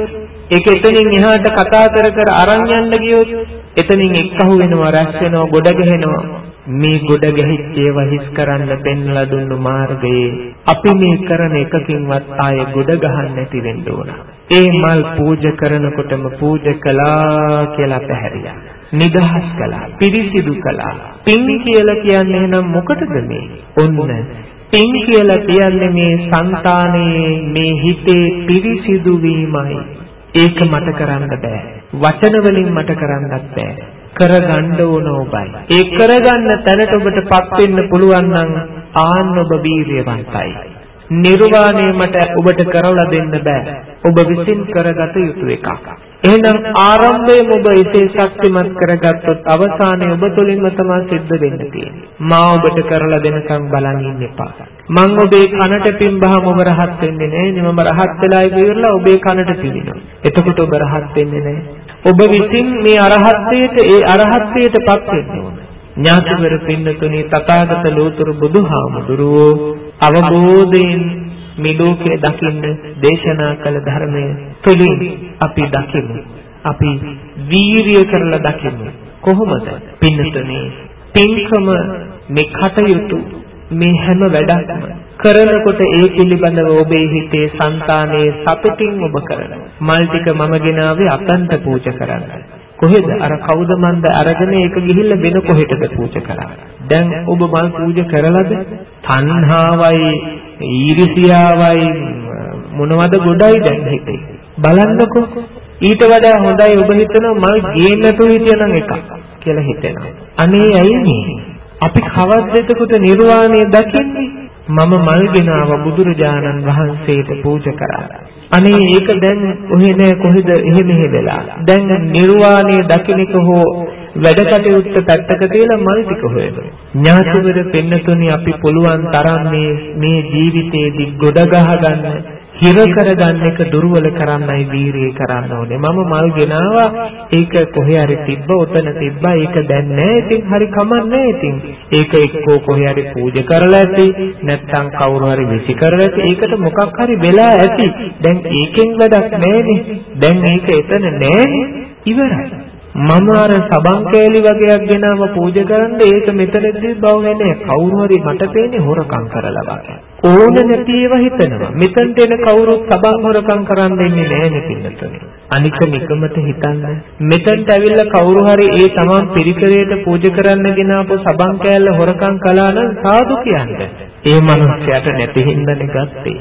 ඒක එතනින් එහාට කතා කර කර අරන් යන්න ගියොත් එතනින් එක්කහු වෙනවා රැස් වෙනවා ගොඩ ගැහෙනවා මේ ගොඩ ගැහිච්ච ඒවා හිස් කරන්න පෙන්ලා දුන්නු මාර්ගයේ අපි මේ කරන එකකින්වත් ආයේ ගොඩ ගහන්න නැති වෙන්න ඕන. ඒ මල් පූජා කරනකොටම පූජා කළා කියලා පැහැරියා. නිදහස් කළා, පිරිසිදු කළා. පින් කියලා කියන්නේ නම් මොකටද මේ? ඔන්න පින් කියලා කියන්නේ මේ సంతානයේ මේ හිතේ පිරිසිදු වීමයි. ඒක මට කරන්න බෑ. වචන වලින් මට කරන්නත් බෑ. කරගන්න ඕන ඔබයි. ඒ කරගන්න තැනට ඔබටපත් වෙන්න පුළුවන් නම් ආන්න ඔබ වීර්යවන්තයි. නිර්වාණය මට ඔබට කරලා දෙන්න බෑ. ඔබ විසින් කරගත යුතු එකක්. එහෙනම් ආරම්භයේම ඔබ එසේ ශක්තිමත් කරගත්තොත් අවසානයේ ඔබ තුළින්ම තමයි සිද්ධ වෙන්න තියෙන්නේ. මා ඔබට කරලා දෙනකම් බලන් ඉන්න එපා. මං ඔබේ කනට පින්බහම ඔබ රහත් වෙන්නේ නැහැ. නේ මම රහත් වෙලා ඉවරලා ඔබේ කනට පිළිනවා. එතකොට ඔබ රහත් වෙන්නේ නැහැ. ඔබ විසින් මේ අරහත්ත්වයට ඒ අරහත්ත්වයටපත් වෙන්න ඕන. ඥාතිවර පින්නතුනි තථාගත ලෝතර බුදුහාමුදුරුවෝ අවබෝධයෙන් මේ ලෝකයේ දකින්න දේශනා කළ ධර්මය තුළින් අපි දකිමු. අපි වීරිය කරලා දකිමු. කොහොමද? පින්නතුනි පින්කම මේ කටයුතු මේ හැම වැඩක්ම කරනකොට ඒ පිළිබඳව ඔබේ හිතේ సంతානයේ සතුටින් ඔබ කරනවා. මල් ටික මම ගෙනාවේ අතන්ට පූජා කරන්න. කොහෙද අර කවුද මන්ද අරගෙන ඒක ගිහිල්ලා වෙන කොහෙටද පූජා කරා. දැන් ඔබ මල් පූජා කරලාද? තණ්හාවයි ඊර්ෂියාවයි මොනවද ගොඩයි දැන් හිතේ. බලන්නකෝ ඊට වඩා හොඳයි ඔබ හිතනවා මල් ගේන්නතු හිටියනම් එකක් කියලා හිතෙනවා. අනේ ඇයි මේ? අපි කවද්ද එතකොට නිර්වාණය දකින්නේ? මම මල් ගෙනාව බුදුරජාණන් වහන්සේට පූජා කරා. අනේ ඒක දැන් ඔහෙ නෑ කොහෙද එහෙ මෙහෙ වෙලා. දැන් නිර්වාණය දකින්නක හෝ වැඩ කටයුත්ත පැත්තක තියලා මල් ටික හොයනවා. ඥාතිවර පෙන්නතුනි අපි පුළුවන් තරම් මේ මේ ජීවිතේදී ගොඩ ගහ ගන්න හිර කරගන්න එක දුර්වල කරන්නයි වීරිය කරන්න ඕනේ. මම මල් ගෙනාවා ඒක කොහේ හරි තිබ්බ උතන තිබ්බා ඒක දැන් නැහැ. ඉතින් හරි කමන්නේ ඉතින්. ඒක එක්කෝ කොහේ හරි පූජා කරලා ඇති නැත්නම් කවුරු හරි විසි කරලා ඇති. ඒකට මොකක් හරි වෙලා ඇති. දැන් ඒකෙන් වැඩක් නැහැනේ. දැන් ඒක එතන නැහැ. ඉවරයි. මම අර සබන් කෑලි වගේක් ගෙනාව පූජා කරන්න ඒක මෙතනදී බව වෙන්නේ කවුරු හරි මට පේන්නේ හොරකම් කරලා වගේ. ඕන නැති ඒවා හිතනවා. මෙතනට එන කවුරුත් සබන් හොරකම් කරන්න ඉන්නේ නැහැ නෙකින්නතුනේ. අනික නිකමට හිතන්න. මෙතනට ඇවිල්ලා කවුරු හරි ඒ තමන් පිරිකරයට පූජා කරන්න ගෙනාවු සබන් කෑල්ල හොරකම් කළා නම් සාදු කියන්නේ. ඒ මිනිස්යාට නැති හින්දානේ ගත්තේ.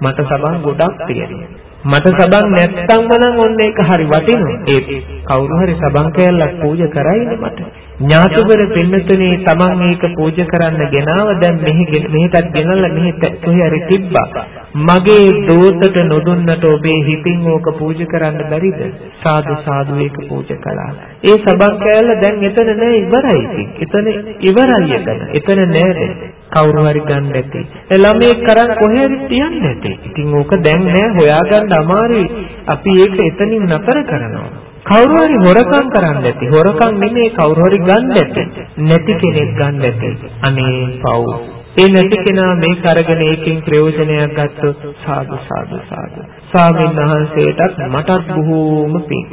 මට සබන් ගොඩක් තියෙනවා. මට සබන් නැත්තම්ම නම් ඔන්න ඒක හරි වටිනවා. ඒ කවුරු හරි සබන් කෑල්ලක් පූජා කරයිනේ මට. ඥාතිවර පින්නතුනේ Taman ඒක පූජා කරන්න ගෙනාව දැන් මෙහි මෙහෙටත් ගෙනල්ලා මෙහෙ කොහේ හරි තිබ්බා. මගේ දෝතට නොදුන්නට ඔබේ හිතින් ඕක පූජා කරන්න බැරිද? සාදු සාදු ඒක පූජා කළා. ඒ සබන් කෑල්ල දැන් එතන නෑ ඉවරයි ඉතින්. එතන ඉවරයි එතන. එතන නෑ දැන්. කවුරු හරි ගන්න ඇති. ඒ ළමයි කරන් කොහේ හරි තියන්නේ නැති. ඉතින් ඕක දැන් නෑ හොයාගන්න අමාරුයි. අපි ඒක එතනින් නතර කරනවා. කවුරු හරි හොරකම් කරන්න ඇති. හොරකම් නෙමෙයි කවුරු හරි ගන්න ඇති. නැති කෙනෙක් ගන්න ඇති. අනේ පව්. ඒ නැති කෙනා මේක අරගෙන ඒකෙන් ප්‍රයෝජනයක් ගත්තොත් සාදු සාදු සාදු. ස්වාමීන් වහන්සේටත් මටත් බොහෝම පිං.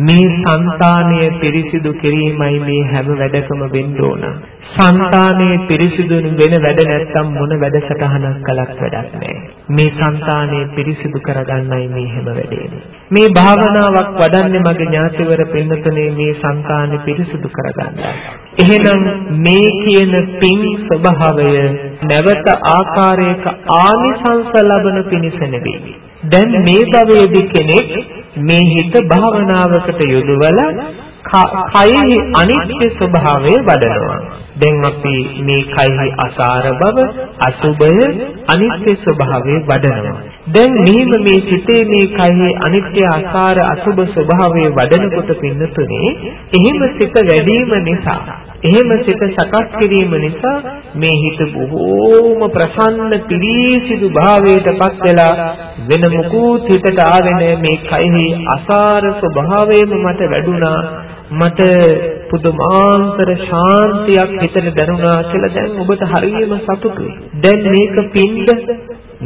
මේ సంతානය පිරිසිදු කිරීමයි මේ හැම වැඩකම වෙන්න ඕන. సంతානය පිරිසිදු වෙන වැඩ නැත්තම් මොන වැඩසටහනක් කළත් වැඩක් නැහැ. මේ సంతානය පිරිසිදු කරගන්නයි මේ හැම වැඩේම. මේ භාවනාවක් වඩන්නේ මගේ ඥාතිවර පින්නතනේ මේ సంతානය පිරිසිදු කරගන්න. එහෙනම් මේ කියන පින් ස්වභාවය නැවත ආකාරයක ආනිසංස ලබන පිණිස නෙවෙයි. දැන් මේ භවයේදී කෙනෙක් මේ හිත භාවනාවකට යොදවලා කයෙහි අනිත්‍ය ස්වභාවය වඩනවා. දැන් අපි මේ කයෙහි අසාර බව, අසුබය, අනිත්‍ය ස්වභාවය වඩනවා. දැන් මෙහිම මේ සිතේ මේ කයෙහි අනිත්‍ය අසාර අසුබ ස්වභාවය වඩනකොට පින්නතුනේ එහෙම සිත වැඩිම නිසා එහෙම සිත සකස් කිරීම නිසා මේ හිත බොහෝම ප්‍රසන්න පිරිසිදු භාවයටපත් වෙලා වෙන මුකුත් හිතට ආවේ මේ කයෙහි අසාර ස්වභාවයම මට වැඩුණා මට පුදුමාන්තර ශාන්තියක් හිතට දැනුණා කියලා දැන් ඔබට හරියම සතුටුයි. දැන් මේක පින්ද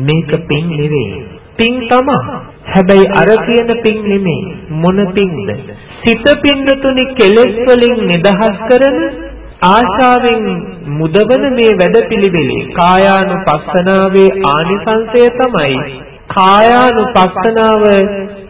මේක පින් නෙවෙයි. පින් තමයි. හැබැයි අර කියන පින් නෙමෙයි. මොන පින්ද? සිත පින්නතුනි කෙලෙස් වලින් නිදහස් කරන ආශාවෙන් මුදවන මේ වැඩපිළිවෙලේ කායානුපස්සනාවේ ආනිසංසය තමයි කායානුපස්සනාව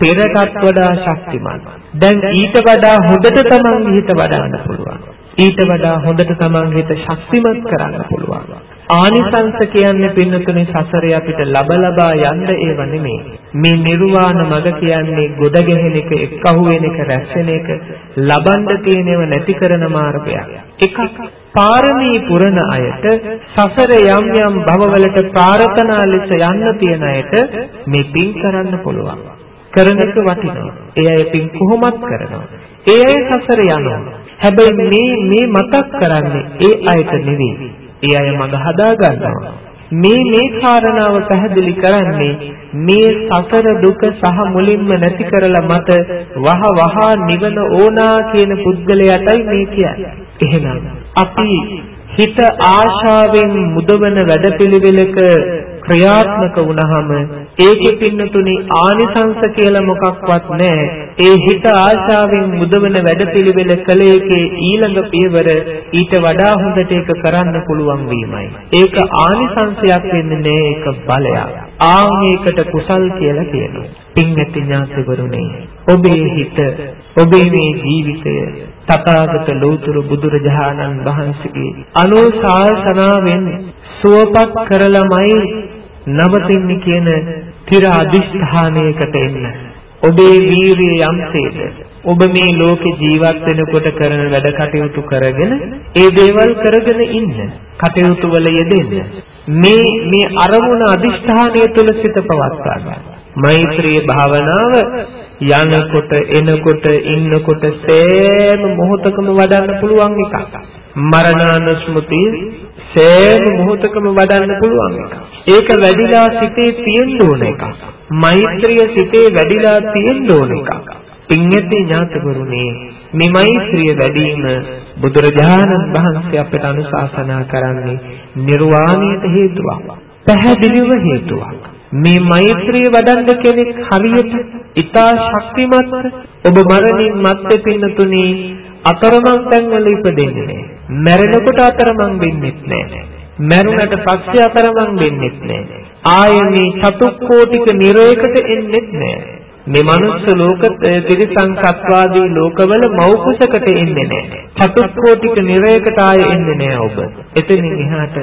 පෙරටත් වඩා ශක්තිමත්. දැන් ඊට වඩා හොඳට තමන් හිත වඩන්න පුළුවන්. ඊට වඩා හොඳට තමන් හිත ශක්තිමත් කරන්න පුළුවන්. ආනිසංස කියන්නේ පින්නතුනේ සසරේ අපිට ලබ ලබා යන්න ඒව නෙමෙයි. මේ නිර්වාණ මඟ කියන්නේ ගොඩ ගැහෙන එක, එක්කහුව වෙන එක, රැස් වෙන එක, ලබන්න තියෙනව නැති කරන මාර්ගයක්. එකක් පාරමී පුරන අයට සසර යම් යම් භවවලට ප්‍රාර්ථනා ලෙස යන්න තියෙන අයට මේ පින් කරන්න පුළුවන්. කරන එක වටිනවා. ඒ අය පින් කොහොමත් කරනවා. ඒ අය සසර යනවා. හැබැයි මේ මේ මතක් කරන්නේ ඒ අයට නෙවෙයි. ඒ අය මඟ හදා ගන්නවා. මේ මේ කාරණාව පැහැදිලි කරන්නේ මේ සසර දුක සහ මුලින්ම නැති කරලා මට වහ වහ නිවන ඕනා කියන පුද්ගලයාටයි මේ කියන්නේ. එහෙනම් අපි හිත ආශාවෙන් මුදවන වැඩපිළිවෙලක ක්‍රියාත්මක වුණාම ඒකෙ පින්නතුනි ආනිසංස කියලා මොකක්වත් නැහැ. ඒ හිත ආශාවෙන් මුදවන වැඩපිළිවෙල කළ එකේ ඊළඟ පියවර ඊට වඩා හොඳට ඒක කරන්න පුළුවන් වීමයි. ඒක ආනිසංසයක් වෙන්නේ නැහැ ඒක බලයක්. ආන් ඒකට කුසල් කියලා කියනවා. පින්ගති ඥාතිවරුනි ඔබේ හිත ඔබේ මේ ජීවිතය තථාගත ලෝතුරු බුදුරජාණන් වහන්සේගේ අනුශාසනාවෙන් සුවපත් කරලමයි නවතින්නේ කියන තිර අදිෂ්ඨානයකට එන්න. ඔබේ වීරිය යම්සේද ඔබ මේ ලෝකේ ජීවත් වෙනකොට කරන වැඩ කටයුතු කරගෙන ඒ දේවල් කරගෙන ඉන්න. කටයුතු වල යෙදෙන්න. මේ මේ අරමුණ අදිෂ්ඨානය තුල සිත පවත්වා ගන්න. මෛත්‍රී භාවනාව යනකොට එනකොට ඉන්නකොට සෑම මොහොතකම වඩන්න පුළුවන් එකක්. මරණානුස්මෘතිය සෑම මොහොතකම වඩන්න පුළුවන් එකක්. ඒක වැඩිලා සිතේ තියෙන්න ඕන එකක්. මෛත්‍රිය සිතේ වැඩිලා තියෙන්න ඕන එකක්. පින්යති ඥාතවරුනි මේ මෛත්‍රිය වැඩිම බුදුරජාණන් වහන්සේ අපට අනුශාසනා කරන්නේ නිර්වාණයට හේතුවක්. පැහැදිලිව හේතුවක්. මේ මෛත්‍රිය වඩන්න කෙනෙක් හරියට ඊතා ශක්තිමත් ඔබ මරණින් මත්තේ පින්නතුනි අතරමං තැන්වල ඉපදෙන්නේ නැහැ. මැරෙනකොට අතරමං වෙන්නේ නැහැ. මැරුණට පස්සේ අතරමං වෙන්නේ නැහැ. ආයේ මේ චතුක්කෝටික නිරයකට එන්නේ නැහැ. මේ මනුස්ස ලෝක තිරිසං සත්වාදී ලෝකවල මෞකුසකට එන්නේ නැහැ. චතුක්කෝටික නිරයකට ආයේ එන්නේ නැහැ ඔබ. එතනින් එහාට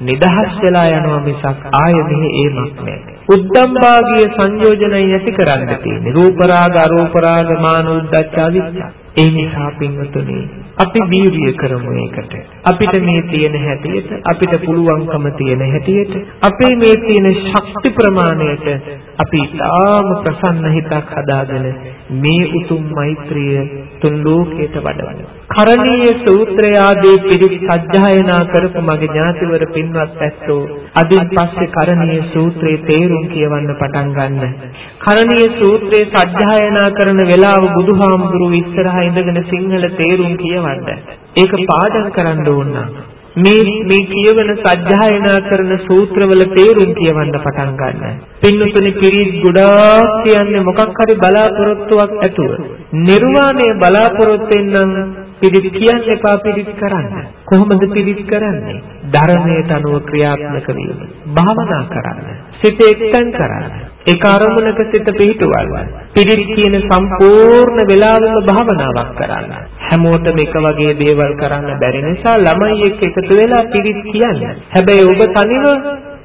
නිදහස් වෙලා යනවා මිසක් ආයේ මෙහි ඒමක් නැහැ. උද්දම් භාගීය සංයෝජනයි ඇති කරන්න තියෙන්නේ. රූප රාග අරූප රාග මාන උද්දච්ච අවිච්ඡ. ඒ නිසා පින්වතුනි අපි වීරිය කරමු ඒකට. අපිට මේ තියෙන හැටියට අපිට පුළුවන්කම තියෙන හැටියට අපේ මේ තියෙන ශක්ති ප්‍රමාණයට අපි ඊටාම ප්‍රසන්න හිතක් හදාගෙන මේ උතුම් මෛත්‍රිය තුන් ලෝකයට වඩවන. කරණීය සූත්‍රය ආදී පිරිත් සජ්ජායනා කරපු මගේ ඥාතිවර පින්වත් ඇත්තෝ අදින් පස්සේ කරණීය සූත්‍රයේ තේරුම් කියවන්න පටන් ගන්න. කරණීය සූත්‍රයේ සජ්ජායනා කරන වෙලාව බුදුහාමුදුරුවෝ ඉස්සරහා ඉඳගෙන සිංහල තේරුම් කියවන්න. ඒක පාඩම් කරන්න ඕන මේ මේ කියවන සජ්ජායනා කරන සූත්‍රවල තේරුම් කියවන්න පටන් ගන්න. පින්නතුනි පිරිත් ගොඩාක් කියන්නේ මොකක් හරි බලාපොරොත්තුවක් ඇතුව. නිර්වාණය බලාපොරොත්තු වෙනනම් පිරිත් කියන්න එපා පිරිත් කරන්න. කොහොමද පිරිත් කරන්නේ? ධර්මයට අනුව ක්‍රියාත්මක වීම. භාවනා කරන්න. සිත එක්තෙන් කරන්න. ඒක අරමුණක සිත පිහිටුවල්වන්න. පිරිත් කියන සම්පූර්ණ වේලාවම භාවනාවක් කරන්න. හැමෝටම එක වගේ දේවල් කරන්න බැරි නිසා ළමයි එක්ක එකතු වෙලා පිරිත් කියන්න. හැබැයි ඔබ තනිව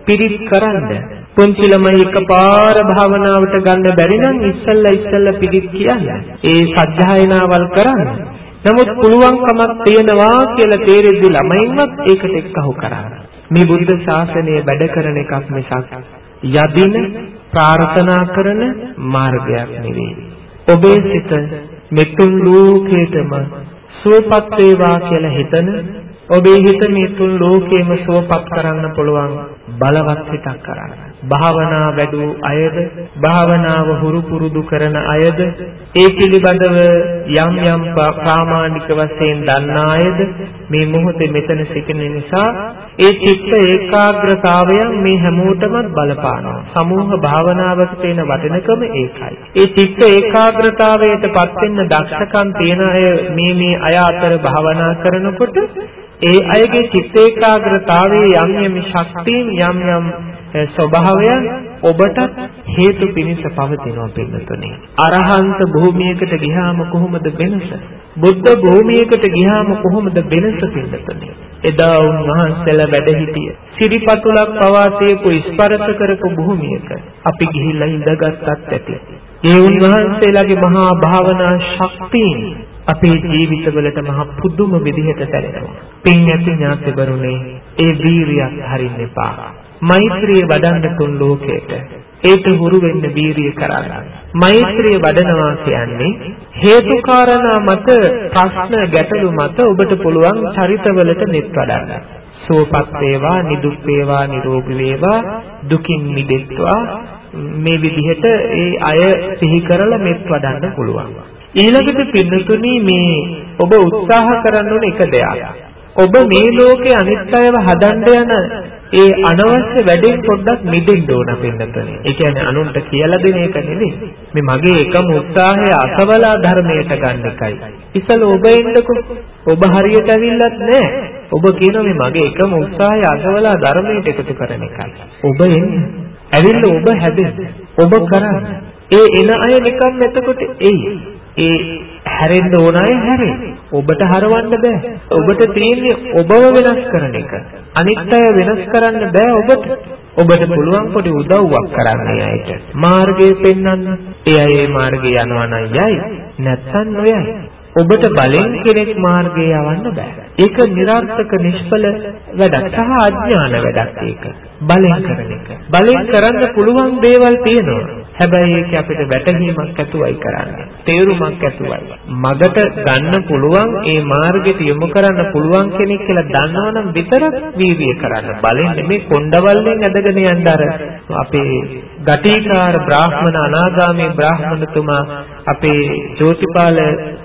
පිරිත් කරන්න. පුංචි ළමයි එකපාර භාවනාවට ගන්න බැරි නම් ඉස්සල්ලා ඉස්සල්ලා පිරිත් කියන්න. ඒ සත්‍යයනාවල් කරන්න. නමුත් පුළුවන්කමක් තියෙනවා කියලා තේරෙද්දි ළමයින්වත් ඒකට එක්කහු කරා. මේ බුද්ධ ශාසනය වැඩ කරන එකක් මිසක් යදින ප්‍රාර්ථනා කරන මාර්ගයක් නෙවෙයි. ඔබේ සිත මෙතුන් ලෝකේටම සුවපත් වේවා කියලා හිතන ඔබේ හිත මේ තුන් ලෝකේම සුවපත් කරන්න පුළුවන් බලවත් හිතක් කරන්න. භාවනා වැඩූ අයද භාවනාව හුරු පුරුදු කරන අයද ඒ පිළිබඳව යම් යම් ප්‍රාමාණික වශයෙන් දන්නා අයද මේ මොහොතේ මෙතන සිටින නිසා ඒ චිත්ත ඒකාග්‍රතාවයන් මේ හැමෝටම බලපානවා. සමූහ භාවනාවක තියෙන වටිනකම ඒකයි. ඒ චිත්ත ඒකාග්‍රතාවයට පත් වෙන්න දක්ෂකම් තියෙන අය මේ මේ අය අතර භාවනා කරනකොට ඒ අයගේ චිත්ත ඒකාග්‍රතාවයේ යම් යම් ශක්තියින් යම් යම් ස්වභාවයන් ඔබට හේතු පිණිස පවතිනවා පින්නතුනේ. අරහන්ත භූමියකට ගියාම කොහොමද වෙනස? බුද්ධ භූමියකට ගියාම කොහොමද වෙනස පින්නතුනේ? එදා උන්වහන්සේලා වැඩ සිටිය. සිරිපතුලක් පවා තේපු ස්පර්ශ කරපු භූමියක අපි ගිහිල්ලා ඉඳගත්ත් ඇති. ඒ උන්වහන්සේලාගේ මහා භාවනා ශක්තියින් අපේ ජීවිතවලට මහ පුදුම විදිහට දැනෙනවා. පින් ඇති ඥාතිවරුනේ ඒ වීරියක් හරින්න එපා. මෛත්‍රිය වඩන්න තුන් ලෝකයට. ඒක හුරු වෙන්න වීරිය කරන්න. මෛත්‍රිය වඩනවා කියන්නේ හේතු කාරණා මත ප්‍රශ්න ගැටලු මත ඔබට පුළුවන් චරිතවලට net වඩන්න. සුවපත් වේවා, නිදුක් වේවා, නිරෝගී වේවා, දුකින් මිදෙත්වා මේ විදිහට ඒ අය සිහි කරලා මෙත් වඩන්න පුළුවන්. ඊළඟට පින්නතුනි මේ ඔබ උත්සාහ කරන්න ඕන එක දෙයක්. ඔබ මේ ලෝකේ අනිත් අයව හදන්න යන ඒ අනවශ්‍ය වැඩෙන් පොඩ්ඩක් මිදෙන්න ඕන පින්නතුනි. ඒ කියන්නේ අනුන්ට කියලා දෙන එක නෙවෙයි. මේ මගේ එකම උත්සාහය අසවලා ධර්මයට ගන්න එකයි. ඉතල ඔබ එන්නකො. ඔබ හරියට ඇවිල්ලත් නැහැ. ඔබ කියනවා මේ මගේ එකම උත්සාහය අසවලා ධර්මයට එකතු කරන එකයි. ඔබ එන්න. ඇවිල්ලා ඔබ හැදෙන්න. ඔබ කරන්න. ඒ එන අය නිකන් එතකොට එයි. ඒ හැරෙන්න ඕන අය හැරේ. ඔබට හරවන්න බෑ. ඔබට තියෙන්නේ ඔබව වෙනස් කරන එක. අනිත් අය වෙනස් කරන්න බෑ ඔබට. ඔබට පුළුවන් පොඩි උදව්වක් කරන්න අයට. මාර්ගය පෙන්වන්න. ඒ අය ඒ මාර්ගේ යනවා නම් යයි. නැත්තම් නොයයි. ඔබට බලෙන් කෙනෙක් මාර්ගයේ යවන්න බෑ. ඒක નિરර්ථක නිෂ්ඵල වැඩක් සහ අඥාන වැඩක් ඒක. බලෙන් කරන එක. බලෙන් කරන්න පුළුවන් දේවල් තියෙනවා. හැබැයි ඒක අපිට වැටහීමක් ඇතුවයි කරන්නේ. තේරුමක් ඇතුවයි. මගට ගන්න පුළුවන් ඒ මාර්ගෙට යොමු කරන්න පුළුවන් කෙනෙක් කියලා දන්නවනම් විතරක් වීර්යය කරන්න. බලෙන් නෙමෙයි කොණ්ඩවල්ෙන් ඇදගෙන යන්න අර අපේ ගටිකාර බ්‍රාහ්මණ අනාගාමී බ්‍රාහ්මණතුමා අපේ ජෝතිපාල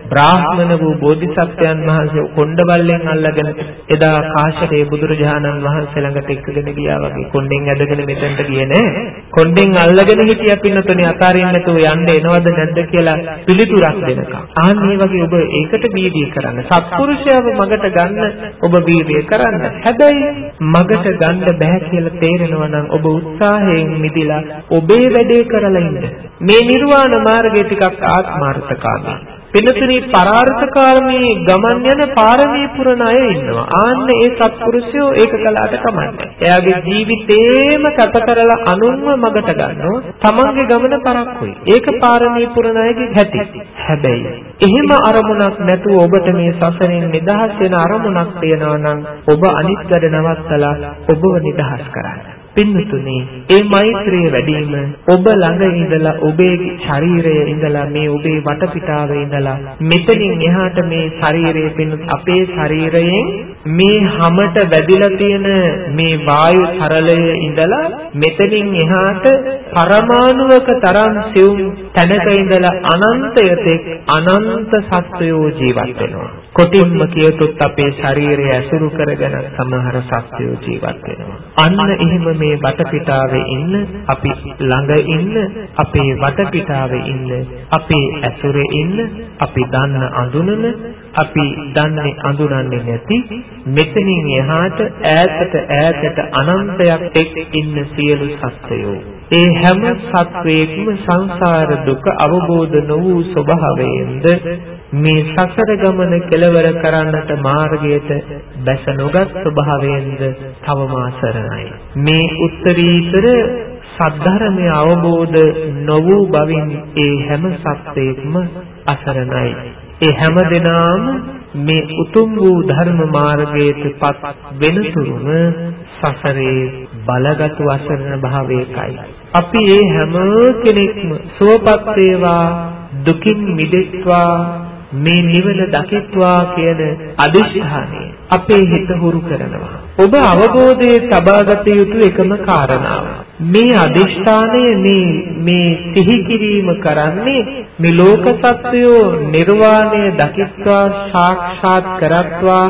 බ්‍රාහ්මණ වූ බෝධිසත්වයන් වහන්සේ කොණ්ඩවල්ලෙන් අල්ලගෙන එදා කාශ්‍යපේ බුදුරජාණන් වහන්සේ ළඟට එක්කගෙන ගියා වගේ කොණ්ඩෙන් ඇදගෙන මෙතෙන්ට ගියේ නෑ. කොණ්ඩෙන් අල්ලගෙන හිටියා පින්නතුනේ අතාරින්න නැතුව යන්න එනවද නැද්ද කියලා පිළිතුරක් දෙනකම්. ආන් මේ වගේ ඔබ ඒකට බීඩී කරන්න. සත්පුරුෂයව මගට ගන්න ඔබ බීඩී කරන්න. හැබැයි මගට ගන්න බෑ කියලා තේරෙනවා නම් ඔබ උත්සාහයෙන් මිදිලා ඔබේ වැඩේ කරලා ඉන්න. මේ නිර්වාණ මාර්ගය ටිකක් ආත්මార్థකාමී. පිනතුනි පරාර්ථකාමී ගමන් යන පාරමී පුරණ අය ඉන්නවා. ආන්න ඒ සත්පුරුෂයෝ ඒක කළාට කමන්නේ. එයාගේ ජීවිතේම කැප කරලා අනුන්ව මගට ගන්නවා. තමන්ගේ ගමන පරක්කුයි. ඒක පාරමී පුරණ අයගේ හැටි. හැබැයි එහෙම අරමුණක් නැතුව ඔබට මේ සසරෙන් නිදහස් වෙන අරමුණක් තියෙනවා නම් ඔබ අනිත් වැඩ නවත්තලා ඔබව නිදහස් කරන්න. පින්නතුනේ ඒ මෛත්‍රිය වැඩිම ඔබ ළඟ ඉඳලා ඔබේ ශරීරයේ ඉඳලා මේ ඔබේ වටපිටාවේ ඉඳලා මෙතනින් එහාට මේ ශරීරයේ පින්න අපේ ශරීරයෙන් මේ හැමත වැදිලා තියෙන මේ වායු තරලයේ ඉඳලා මෙතනින් එහාට පරමාණුවක තරම් සිවුම් තැනක ඉඳලා අනන්තයතෙක් අනන්ත සත්වයෝ ජීවත් වෙනවා. කොටින්ම කියතොත් අපේ ශරීරය ඇසුරු කරගෙන සමහර සත්වයෝ ජීවත් වෙනවා. අන්න එහෙම මේ වටපිටාවේ ඉන්න අපි ළඟ ඉන්න අපේ වටපිටාවේ ඉන්න අපේ ඇසුරේ ඉන්න අපි දන්න අඳුනන අපි දන්නේ අඳුනන්නේ නැති මෙතනින් එහාට ඈතට ඈතට අනන්තයක් එක් ඉන්න සියලු සත්වයෝ. ඒ හැම සත්වයකම සංසාර දුක අවබෝධ නො වූ ස්වභාවයෙන්ද මේ සසර ගමන කෙලවර කරන්නට මාර්ගයට බැස නොගත් ස්වභාවයෙන්ද තවම අසරණයි. මේ උත්තරීතර සද්ධර්මය අවබෝධ නො වූ බවින් ඒ හැම සත්‍යයක්ම අසරණයි. ඒ හැම දිනාම මේ උතුම් වූ ධර්ම මාර්ගයටපත් වෙනතුරුම සසරේ බලගත් අසරණ භාවයකයි. අපි මේ හැම කෙනෙක්ම සුවපත් වේවා දුකින් මිදෙත්වා මේ නිවන දකිත්වා කියන අදිෂ්ඨානය අපේ හිත හුරු කරනවා. ඔබ අවබෝධයේ තබාගත යුතු එකම කාරණාව. මේ අදිෂ්ඨානය මේ මේ සිහි කිරීම කරන්නේ මේ ලෝක සත්වයෝ නිර්වාණය දකිත්වා සාක්ෂාත් කරත්වා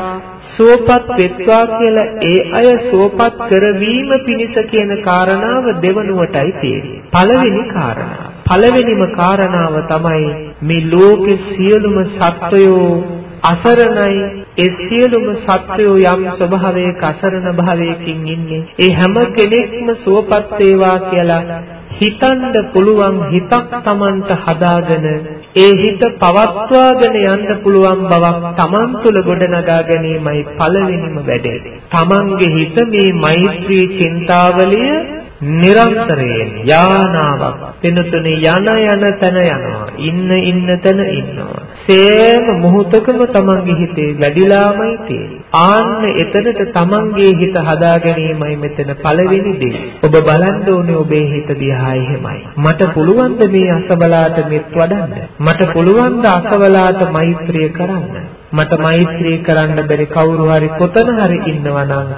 සුවපත් වෙත්වා කියලා ඒ අය සුවපත් කරවීම පිණිස කියන කාරණාව දෙවනුවටයි තියෙන්නේ. පළවෙනි කාරණාව. පළවෙනිම කාරණාව තමයි මේ ලෝකේ සියලුම සත්වයෝ අසරණයි ඒ සියලුම සත්වයෝ යම් ස්වභාවයක අසරණ භාවයකින් ඉන්නේ ඒ හැම කෙනෙක්ම සුවපත් වේවා කියලා හිතන්න පුළුවන් හිතක් Tamanට හදාගෙන ඒ හිත පවත්වාගෙන යන්න පුළුවන් බවක් Taman තුල ගොඩනගා ගැනීමයි පළවෙනිම වැඩේ. Tamanගේ හිත මේ මෛත්‍රී චින්තාවලිය නිරන්තරයෙන් යානාවක් පිනුතුනේ යන යන තැන යනවා. ඉන්න ඉන්න තැන ඉන්නවා. සෑම මොහොතකම තමන්ගේ හිතේ වැඩිලාමයි තියෙන්නේ. ආන්න එතනට තමන්ගේ හිත හදා ගැනීමයි මෙතන පළවෙනි දේ. ඔබ බලන්න ඕනේ ඔබේ හිත දිහා එහෙමයි. මට පුළුවන් මේ අසබලාට මෙත් වඩන්න? මට පුළුවන් අසබලාට මෛත්‍රිය කරන්න? මට මෛත්‍රී කරන්න බැරි කවුරු හරි කොතන හරි ඉන්නවා නම්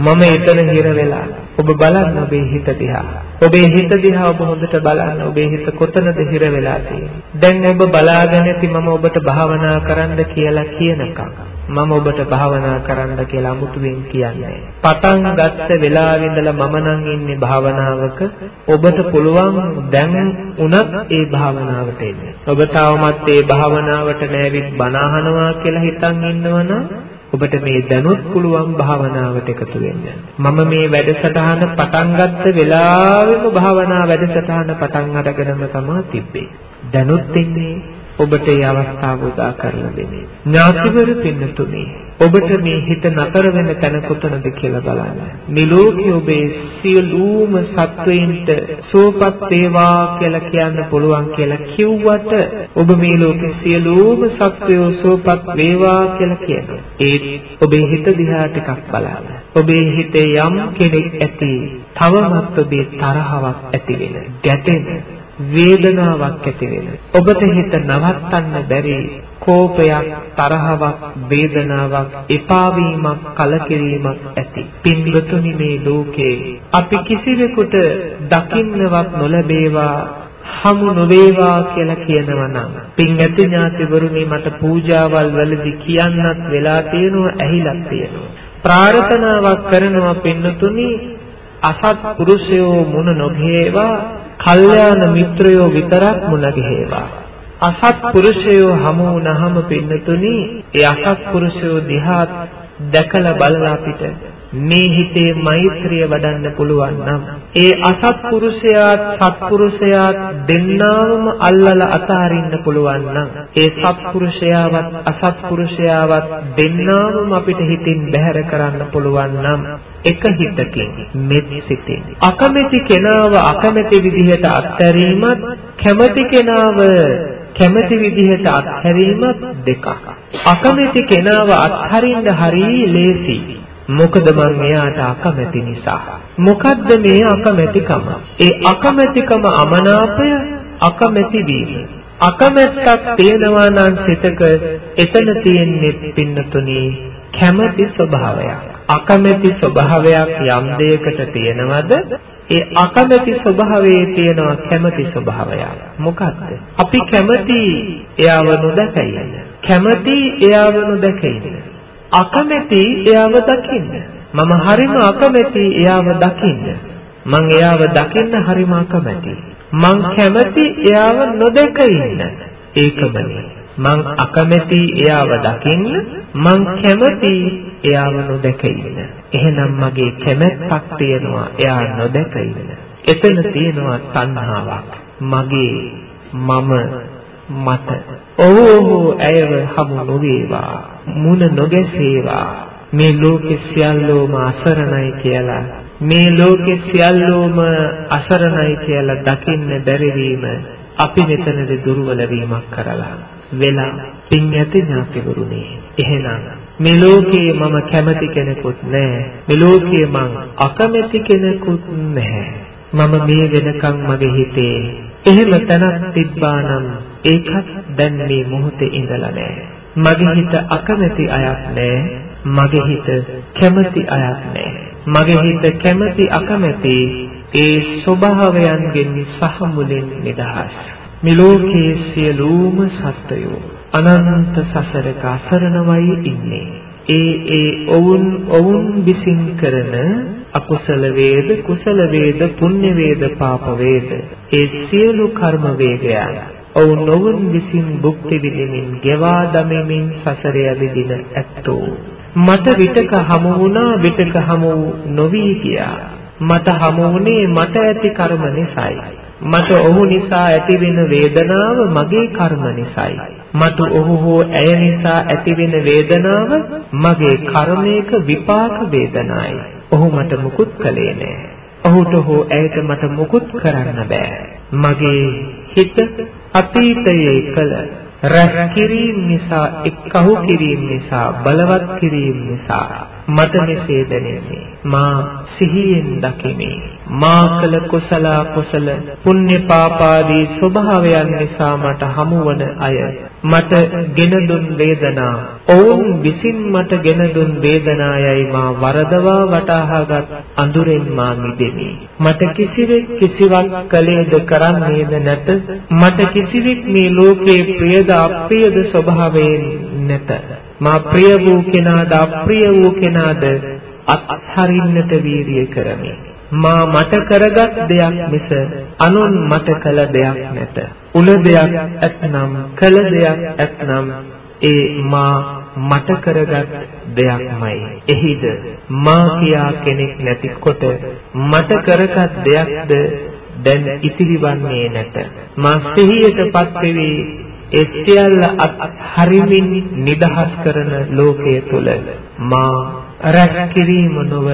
මම එතන හිර වෙලා. ඔබ බලන්න ඔබේ හිත දිහා. ඔබේ හිත දිහා ඔබ හොඳට බලන්න ඔබේ හිත කොතනද හිර වෙලා තියෙන්නේ. දැන් ඔබ බලාගෙන ඉති මම ඔබට භාවනා කරන්න කියලා කියනකම් මම ඔබට භාවනා කරන්න කියලා අමුතුවෙන් කියන්නේ. පටන් ගත්ත වෙලාවෙ ඉඳලා මම නම් ඉන්නේ භාවනාවක. ඔබට පුළුවන් දැන් උනත් ඒ භාවනාවට එන්න. ඔබ තාමත් ඒ භාවනාවට නැවිත් බණ අහනවා කියලා හිතන් ඉන්නවනම් ඔබට මේ දැනුත් පුළුවන් භාවනාවට එකතු වෙන්න. මම මේ වැඩසටහන පටන් ගත්ත වෙලාවෙම භාවනා වැඩසටහන පටන් අරගෙනම තමයි තිබ්බේ. දැනුත් ඉන්නේ ඔබට මේ අවස්ථාව උදා කරලා දෙන්නේ. ඥාතිවරු පින්නතුනේ ඔබට මේ හිත නතර වෙන තැන කොතනද කියලා බලන්න. මේ ලෝකයේ ඔබේ සියලුම සත්වයින්ට සෝපත් වේවා කියලා කියන්න පුළුවන් කියලා කිව්වට ඔබ මේ ලෝකේ සියලුම සත්වයෝ සෝපත් වේවා කියලා කියනවා. ඒ ඔබේ හිත දිහා ටිකක් බලන්න. ඔබේ හිතේ යම් කෙනෙක් ඇති තවමත් ඔබේ තරහවක් ඇති වෙන ගැටෙන වේදනාවක් ඇති වෙන ඔබට හිත නවත්තන්න බැරි කෝපයක් තරහවක් වේදනාවක් එපා වීමක් කලකිරීමක් ඇති. පින්වතුනි මේ ලෝකේ අපි කිසිවෙකුට දකින්නවත් නොලැබේවා හමු නොවේවා කියලා කියනවා නම්. පින් ඇති ඥාතිවරුනි මට පූජාවල් වලදී කියන්නත් වෙලා තියෙනවා ඇහිලක් තියෙනවා. ප්‍රාර්ථනාවක් කරනවා පින්නතුනි අසත් පුරුෂයෝ මුණ නොගේවා කල්යාණ මිත්‍රයෝ විතරක් මුණ ගැහෙවා අසත් පුරුෂයෝ හමු වුණාම පින්නතුනි ඒ අසත් පුරුෂයෝ දිහා දැකලා බලලා අපිට මේ හිතේ මෛත්‍රිය වඩන්න පුළුවන් නම් ඒ අසත්පුරුෂයාත් සත්පුරුෂයාත් දෙන්නාම අල්ලලා අතාරින්න පුළුවන් නම් ඒ සත්පුරුෂයාවත් අසත්පුරුෂයාවත් දෙන්නාම අපිට හිතින් බැහැර කරන්න පුළුවන් නම් එක හිතකින් මෙත් සිතින්. අකමැති කෙනාව අකමැති විදිහට අත්හැරීමත් කැමැති කෙනාව කැමැති විදිහට අත්හැරීමත් දෙකක් අකමැති කෙනාව අත්හරින්න හරිය ලේසි මොකද මං එයාට අකමැති නිසා. මොකද්ද මේ අකමැතිකම? ඒ අකමැතිකම අමනාපය අකමැති වීම. අකමැත්තක් තියෙනවා නම් සිතක එතන තියෙන්නේ පින්නතුනි කැමැති ස්වභාවයක්. අකමැති ස්වභාවයක් යම් දෙයකට තියෙනවද? ඒ අකමැති ස්වභාවයේ තියෙනවා කැමැති ස්වභාවයක්. මොකද්ද? අපි කැමැති එයාව නොදකයිද? කැමැති එයාව නොදකයිද? අකමැති එයාව දකින්න. මම හරිම අකමැති එයාව දකින්න. මං එයාව දකින්න හරිම අකමැති. මං කැමැති එයාව නොදක ඉන්න. ඒකමනේ. මං අකමැති එයාව දකින්න මං කැමැති එයාව නොදක ඉන්න. එහෙනම් මගේ කැමැත්තක් තියෙනවා එයා නොදක ඉන්න. එතන තියෙනවා තණ්හාවක්. මගේ මම මට ඔහු ඔහු ඇයව හමු නොවේවා මුණ නොගැසේවා මේ ලෝකෙ සියල්ලෝම අසරණයි කියලා මේ ලෝකෙ සියල්ලෝම අසරණයි කියලා දකින්න බැරි වීම අපි මෙතනදී දුර්වල වීමක් කරලා වෙලා පින් ඇති ඥාතිවරුනි එහෙනම් මේ ලෝකේ මම කැමති කෙනෙකුත් නැහැ මේ ලෝකේ මං අකමැති කෙනෙකුත් නැහැ මම මේ වෙනකන් මගේ හිතේ එහෙම තැනක් තිබ්බා නම් ඒකත් දැන් මේ මොහොතේ ඉඳලා නැහැ මගේ හිත අකමැති අයක් නැහැ. මගේ හිත කැමති අයක් නැහැ. මගේ හිත කැමති අකමැති ඒ ස්වභාවයන්ගෙන් සහ මුලින් නිදහස්. මේ ලෝකයේ සියලුම සත්වයෝ අනන්ත සසරක අසරණවයි ඉන්නේ. ඒ ඒ ඔවුන් ඔවුන් විසින් කරන අකුසල වේද කුසල වේද පුණ්‍ය වේද පාප වේද ඒ සියලු කර්ම වේගයන් ඔවුන් ඔවුන් විසින් භුක්ති විඳින්මින් ගෙවා දමමින් සසරය විදින ඇත්තෝ. මට විතක හමු වුණා විතක හමු නොවි ගියා. මට හමු වුණේ මට ඇති කර්ම නිසායි. මට ඔහු නිසා ඇතිවෙන වේදනාව මගේ කර්ම නිසායි. මට ඔහු හෝ ඇය නිසා ඇතිවෙන වේදනාව මගේ කර්මයක විපාක වේදනායි. ඔහු මට මුකුත් කළේ නෑ. ඔහුට හෝ ඇයට මට මුකුත් කරන්න බෑ. මගේ හිත අතීතයේ කළ රැස් කිරීම නිසා එක්කහු කිරීම නිසා බලවත් කිරීම නිසා මට මෙසේ දැනෙන්නේ. මා සිහියෙන් දකිමි. මා කළ කුසල කුසල පුණ්‍ය පාපාදී ස්වභාවයන් නිසා මට හමුවන අය මට ගෙන දුන් වේදනා. ඔවුන් විසින් මට ගෙන දුන් වේදනායයි මා වරදවා වටහාගත් අඳුරෙන් මා මිදෙමි. මට කිසිවෙක් කිසිවක් කලේද කරන්නේද නැත. මට කිසිවෙක් මේ ලෝකේ ප්‍රියද අප්‍රියද ස්වභාවයෙන් නැත. මා ප්‍රිය වූ කෙනාද අප්‍රිය වූ කෙනාද අත්හරින්නට වීරිය කරමි. මා මට කරගත් දෙයක් මිස අනුන් මට කළ දෙයක් නැත. උන දෙයක් ඇත්නම් කළ දෙයක් ඇත්නම් ඒ මා මට කරගත් දෙයක්මයි. එහිද මා කියා කෙනෙක් නැතිකොට මට කරගත් දෙයක්ද දැන් ඉතිරිවන්නේ නැත. මා සිහියටපත් වෙවි ඒ සියල්ල අත්හරිමින් නිදහස් කරන ලෝකයේ තුල මා රැස් කිරීම නොව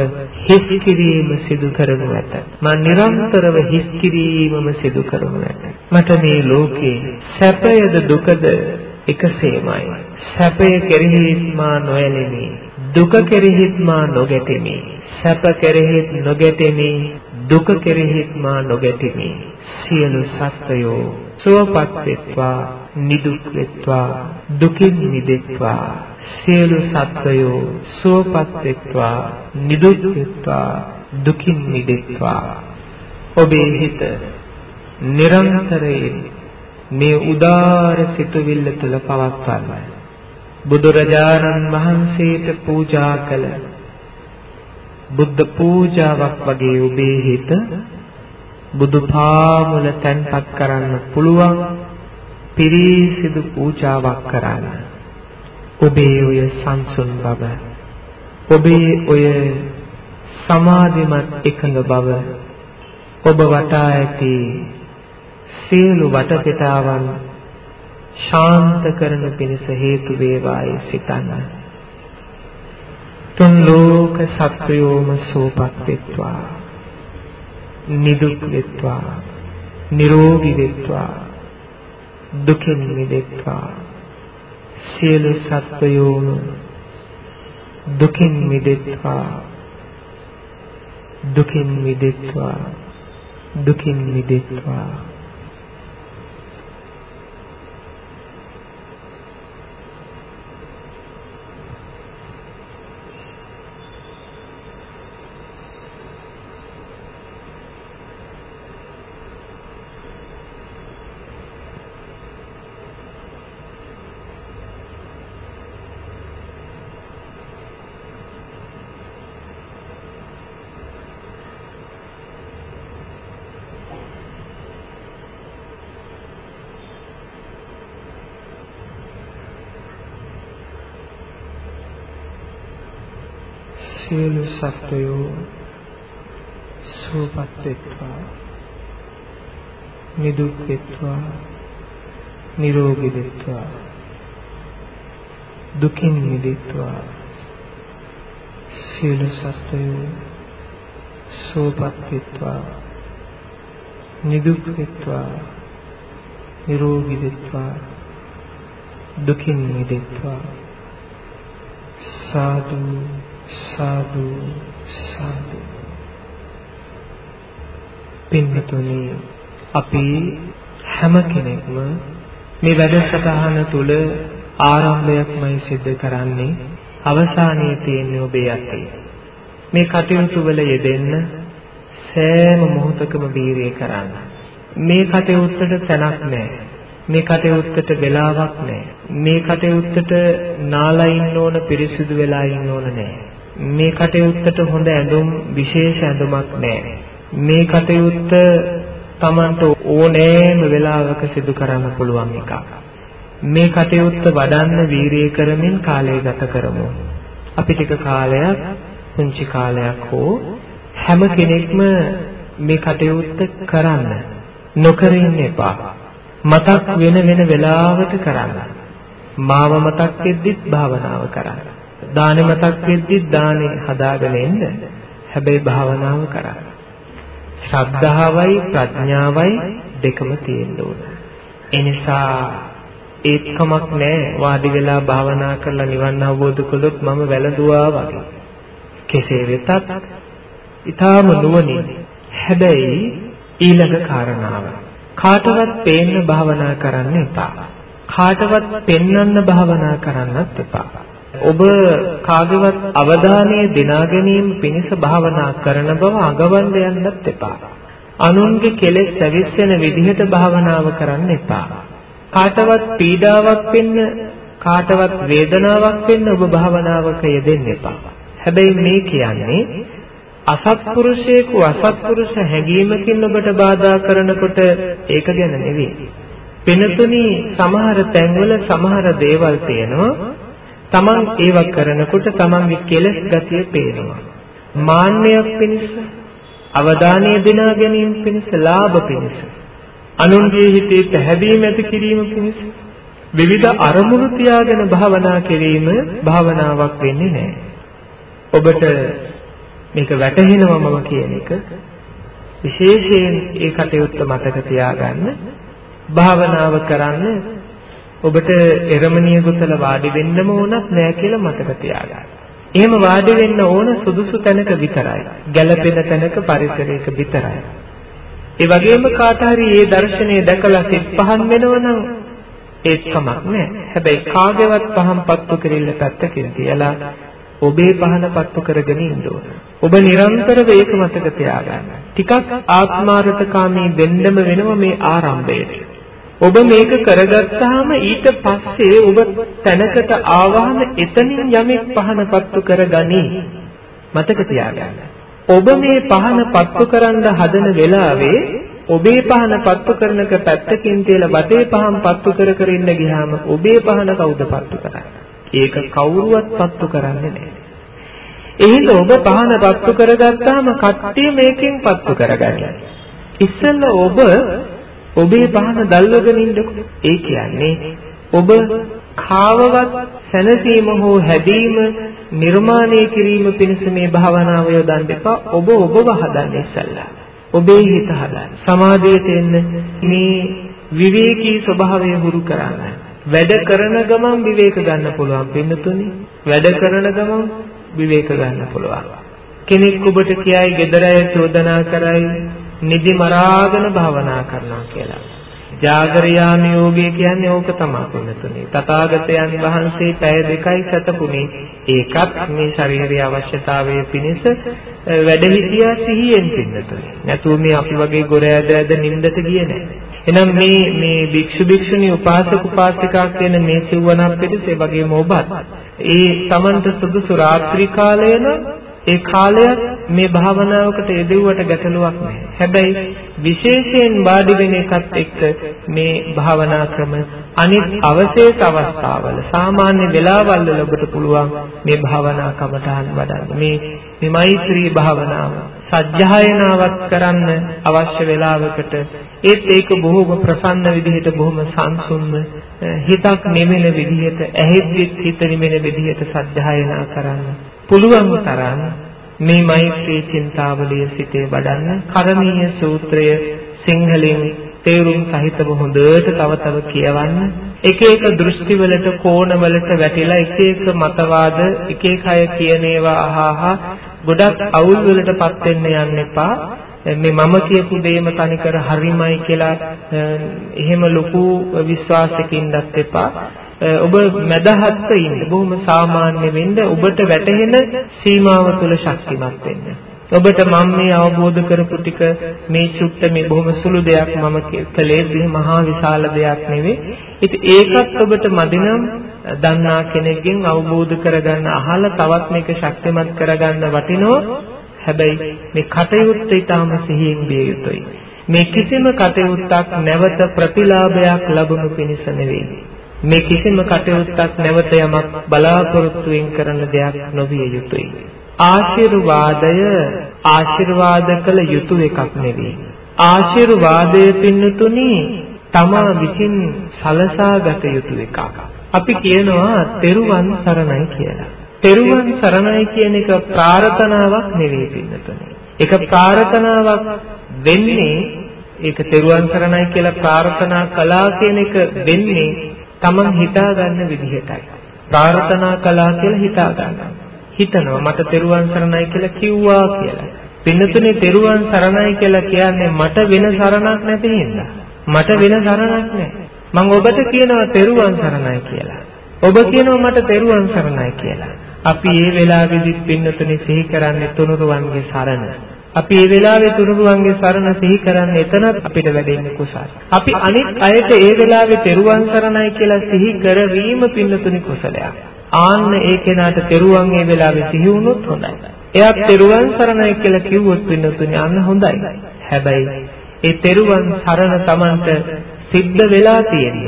හිස් කිරීම සිදු කරනු ඇත. මා නිරන්තරව හිස් කිරීමම සිදු කරනු ඇත. මට මේ ලෝකේ සැපයද දුකද එකසේමයි. සැපය කෙරෙහිත් මා නොයැලෙමි. දුක කෙරෙහිත් මා නොගැටෙමි. සැප කෙරෙහිත් නොගැටෙමි. දුක කෙරෙහිත් මා නොගැටෙමි. සියලු සත්වයෝ සුවපත් වෙත්වා නිදුක් වෙත්වා දුකින් මිදෙත්වා සියලු සත්වයෝ සුවපත් වෙත්වා නිදුක් වෙත්වා දුකින් මිදෙත්වා ඔබේ හිත නිරන්තරයෙන් මේ උදාර සිතුවිල්ල තුළ පවත්වන්න. බුදුරජාණන් වහන්සේට පූජා කළ බුද්ධ පූජාවක් වගේ ඔබේ හිත බුදු පාමුල තැන්පත් කරන්න පුළුවන් පිරිසිදු පූජාවක් කරන්න. ඔබේ ඔය සංසුන් බව ඔබේ ඔය සමාධිමත් එකඟ බව ඔබ වටා ඇති සියලු වටපිටාවන් ශාන්ත කරන පිණිස හේතු වේවායි සිතන්න. තුන් ලෝක සත්වයෝම සූපත් වෙත්වා. නිදුක් වෙත්වා. නිරෝගී වෙත්වා. දුකින් මිදෙත්වා. සියලු සත්වයෝම දුකින් මිදෙත්වා. දුකින් මිදෙත්වා. දුකින් මිදෙත්වා. සියලු සත්වයෝ සුවපත් වෙත්වා. නිදුක් වෙත්වා. නිරෝගී වෙත්වා. දුකින් මිදෙත්වා. සියලු සත්වයෝ සුවපත් වෙත්වා. නිදුක් වෙත්වා. නිරෝගී වෙත්වා. දුකින් මිදෙත්වා. සාදු. සාදු සාදු. පින්වතුනි අපි හැම කෙනෙක්ම මේ වැඩසටහන තුල ආරම්භයක්මයි සිද්ධ කරන්නේ. අවසානයේ තියෙන ඔබේ අතේ මේ කටයුතු වල යෙදෙන්න සෑම මොහොතකම වීරිය කරන්න. මේ කටයුත්තට තැනක් නැහැ. මේ කටයුත්තට වෙලාවක් නැහැ. මේ කටයුත්තට නාලා ඉන්න ඕන පිරිසිදු වෙලා ඉන්න ඕන නැහැ. මේ කටයුත්තට හොඳ ඇඳුම් විශේෂ ඇඳුමක් නැහැ. මේ කටයුත්ත Tamanට ඕනෑම වෙලාවක සිදු කරන්න පුළුවන් එකක්. මේ කටයුත්ත වඩන්න වීරිය කරමින් කාලය ගත කරමු. අපි ටික කාලයක් පුංචි කාලයක් හෝ හැම කෙනෙක්ම මේ කටයුත්ත කරන්න නොකර ඉන්න එපා. මතක් වෙන වෙන වෙලාවට කරන්න. මාව මතක් වෙද්දිත් භාවනාව කරන්න. දානෙ මතක් වෙද්දිත් දානෙ හදාගෙන එන්න. හැබැයි භාවනාව කරන්න. ශ්‍රද්ධාවයි ප්‍රඥාවයි දෙකම තියෙන්න ඕන. ඒ නිසා ඒකමක් නැහැ වාඩි වෙලා භාවනා කරලා නිවන් අවබෝධ කළොත් මම වැළඳුවා වගේ. කෙසේ වෙතත් ඊටාම නුවණින් හැබැයි ඊළඟ කාරණාව කාටවත් පේන්න භාවනා කරන්න එපා. කාටවත් පෙන්වන්න භාවනා කරන්නත් එපා. ඔබ කාගේවත් අවධානය දිනා ගැනීම පිණිස භාවනා කරන බව අඟවන්න යන්නත් එපා. අනුන්ගේ කෙලෙස් සැවිස්සෙන විදිහට භාවනාව කරන්න එපා. කාටවත් පීඩාවක් වෙන්න කාටවත් වේදනාවක් වෙන්න ඔබ භාවනාවක යෙදෙන්න එපා. හැබැයි මේ කියන්නේ අසත්පුරුෂයෙකු අසත්පුරුෂ හැඟීමකින් ඔබට බාධා කරනකොට ඒක ගැන නෙවෙයි. පෙනතුනි සමහර තැන්වල සමහර දේවල් තියෙනවා. Taman ඒව කරනකොට Tamanගේ කෙලෙස් ගතිය පේනවා. මාන්නයක් පිණිස අවධානය දිනා ගැනීම පිණිස ලාභ පිණිස අනුන්ගේ හිතේ පැහැදීම ඇති කිරීම පිණිස විවිධ අරමුණු තියාගෙන භාවනා කිරීම භාවනාවක් වෙන්නේ නැහැ. ඔබට මේක වැටහෙනවා මම කියන එක විශේෂයෙන් ඒ කටයුත්ත මතක තියාගන්න භාවනාව කරන්න ඔබට එරමණිය ගොතල වාඩි වෙන්නම ඕනක් නෑ කියලා මතක තියාගන්න. එහෙම වාඩි වෙන්න ඕන සුදුසු තැනක විතරයි. ගැළපෙන තැනක පරිසරයක විතරයි. ඒ වගේම කාට හරි මේ දර්ශනය දැකලා සිත් පහන් වෙනවනම් ඒත් කමක් නෑ. හැබැයි කාගේවත් පහන් පත්තු කිරිල්ල පැත්තකින් තියලා ඔබේ පහන පත්තු කරගෙන ඉන්න ඕන. ඔබ නිරන්තරව ඒක මතක තියාගන්න. ටිකක් ආත්මාර්ථකාමී වෙන්නම වෙනව මේ ආරම්භයට. ඔබ මේක කරගත්තාම ඊට පස්සේ ඔබ තැනකට ආවහම එතනින් යමෙක් පහන පත්තු කරගනි. මතක තියාගන්න. ඔබ මේ පහන පත්තු කරන්න හදන වෙලාවේ ඔබේ පහන පත්තු කරනක පැත්තකින් තියලා බටේ පහන් පත්තු කර කර ඉන්න ගියාම ඔබේ පහන කවුද පත්තු කරන්නේ? ඒක කවුරුවත් පත්තු කරන්නේ නැහැ. එහෙනම් ඔබ පහන පත්තු කරගත්තාම කට්ටිය මේකෙන් පත්තු කරගන්නවා. ඉස්සෙල්ලා ඔබ ඔබේ පහන දැල්වගෙන ඉන්නකො. ඒ කියන්නේ ඔබ කාවවත් සැනසීම හෝ හැදීම නිර්මාණය කිරීම පිණිස මේ භාවනාව යොදන්න එපා. ඔබ ඔබව හදන්න ඉස්සල්ලා. ඔබේ හිත හදන්න. සමාධියට එන්න මේ විවේකී ස්වභාවය හුරු කරන්න. වැඩ කරන ගමන් විවේක ගන්න පුළුවන් පින්නතුනේ. වැඩ කරන ගමන් විවේක ගන්න පුළුවන්. කෙනෙක් ඔබට කියයි gedara චෝදනා කරයි නිදි මරාගෙන භාවනා කරනවා කියලා. ජාගරයාම යෝගය කියන්නේ ඕක තමයි පින්නතුනේ. තථාගතයන් වහන්සේ පැය දෙකයි සතපුනේ. ඒකත් මේ ශරීරයේ අවශ්‍යතාවය පිණිස වැඩ හිටියා සිහියෙන් පින්නතුනේ. නැතුව මේ අපි වගේ ගොර ඇද ඇද නිින්දට ගියේ නැහැ. එහෙනම් මේ මේ භික්ෂු භික්ෂුණී උපාසක උපාසිකා කියන මේ සිව්වනක් පිටස ඒ වගේම ඔබත් ඒ Tamanට සුදුසු රාත්‍රී කාලයන ඒ කාලයක් මේ භාවනාවකට යෙදුවට ගැටලුවක් නැහැ. හැබැයි විශේෂයෙන් වාඩි වෙන එකත් එක්ක මේ භාවනා ක්‍රම අනිත් අවශේෂ අවස්ථාවල සාමාන්‍ය වෙලාවල් වල ඔබට පුළුවන් මේ භාවනා කමටහන් වඩන්න. මේ මේ මෛත්‍රී භාවනාව සජ්ජායනාවක් කරන්න අවශ්‍ය වෙලාවකට ඒත් ඒක බොහොම ප්‍රසන්න විදිහට බොහොම සංසුන්ව හිතක් නෙමෙන විදිහට ඇහෙද්දිත් හිත නෙමෙන විදිහට සජ්ජායනා කරන්න පුළුවන් තරම් මේ මෛත්‍රී චින්තාවලිය සිතේ වඩන්න කරණීය සූත්‍රය සිංහලෙන් තේරුම් සහිතව හොඳට තව තව කියවන්න. එක එක දෘෂ්ටිවලට කෝණවලට වැටිලා එක එක මතවාද එක එක අය කියන ඒවා අහහා ගොඩක් අවුල් වලටපත් වෙන්න යන්න එපා. මේ මම කියපු දෙයම තනිකර හරිමයි කියලා එහෙම ලොකු විශ්වාසකින්වත් එපා. ඔබ මදහත්ව ඉන්න. බොහොම සාමාන්‍ය වෙන්න ඔබට වැටහෙන සීමාව තුළ ශක්තිමත් වෙන්න. ඔබට මම මේ අවබෝධ කරපු ටික මේ චුට්ට මේ බොහොම සුළු දෙයක් මම කළේ මේ මහා විශාල දෙයක් නෙවෙයි. ඉතින් ඒකත් ඔබට මදිනම් දන්නා කෙනෙක්ගෙන් අවබෝධ කරගන්න අහලා තවත් මේක ශක්තිමත් කරගන්න වටිනවා. හැබැයි මේ කටයුත්ත ඊටාම සිහියෙන් විය යුතුයි. මේ කිසිම කටයුත්තක් නැවත ප්‍රතිලාභයක් ලැබුණු පිණිස නෙවෙයි. මේ කිසිම කටයුත්තක් නැවත යමක් බලාපොරොත්තුෙන් කරන දෙයක් නොවිය යුතුයි. ආශිර්වාදය ආශිර්වාද කළ යුතු එකක් නෙවෙයි. ආශිර්වාදය පින්නතුනි තමා විසින් සලසාගත යුතු එකක්. අපි කියනවා තෙරුවන් සරණයි කියලා. තෙරුවන් සරණයි කියන එක ප්‍රාර්ථනාවක් නෙවෙයි පින්නතුනි. ඒක ප්‍රාර්ථනාවක් වෙන්නේ ඒක තෙරුවන් සරණයි කියලා ප්‍රාර්ථනා කළා කියන එක වෙන්නේ Taman හිතා ගන්න විදිහටයි. ප්‍රාර්ථනා කළා කියලා හිතා ගන්නවා. හිතනවා මට තෙරුවන් සරණයි කියලා කිව්වා කියලා. පින්නතුනේ තෙරුවන් සරණයි කියලා කියන්නේ මට වෙන සරණක් නැති හින්දා. මට වෙන සරණක් නැහැ. මම ඔබට කියනවා තෙරුවන් සරණයි කියලා. ඔබ කියනවා මට තෙරුවන් සරණයි කියලා. අපි මේ වෙලාවේදී පින්නතුනේ සිහි කරන්නේ තුනුරුවන්ගේ සරණ. අපි මේ වෙලාවේ තුනුරුවන්ගේ සරණ සිහි කරන්නේ එතනත් අපිට වැඩෙන්නේ කුසල. අපි අනිත් අයට ඒ වෙලාවේ තෙරුවන් සරණයි කියලා සිහි කරවීම පින්නතුනි කුසලයක්. ආන්න ඒ කෙනාට තෙරුවන් මේ වෙලාවේ සිහි වුණොත් හොඳයි. එයා තෙරුවන් සරණයි කියලා කිව්වොත් පින්නතුනි අන්න හොඳයි. හැබැයි ඒ තෙරුවන් සරණ Tamanට සිද්ධ වෙලා තියෙන්න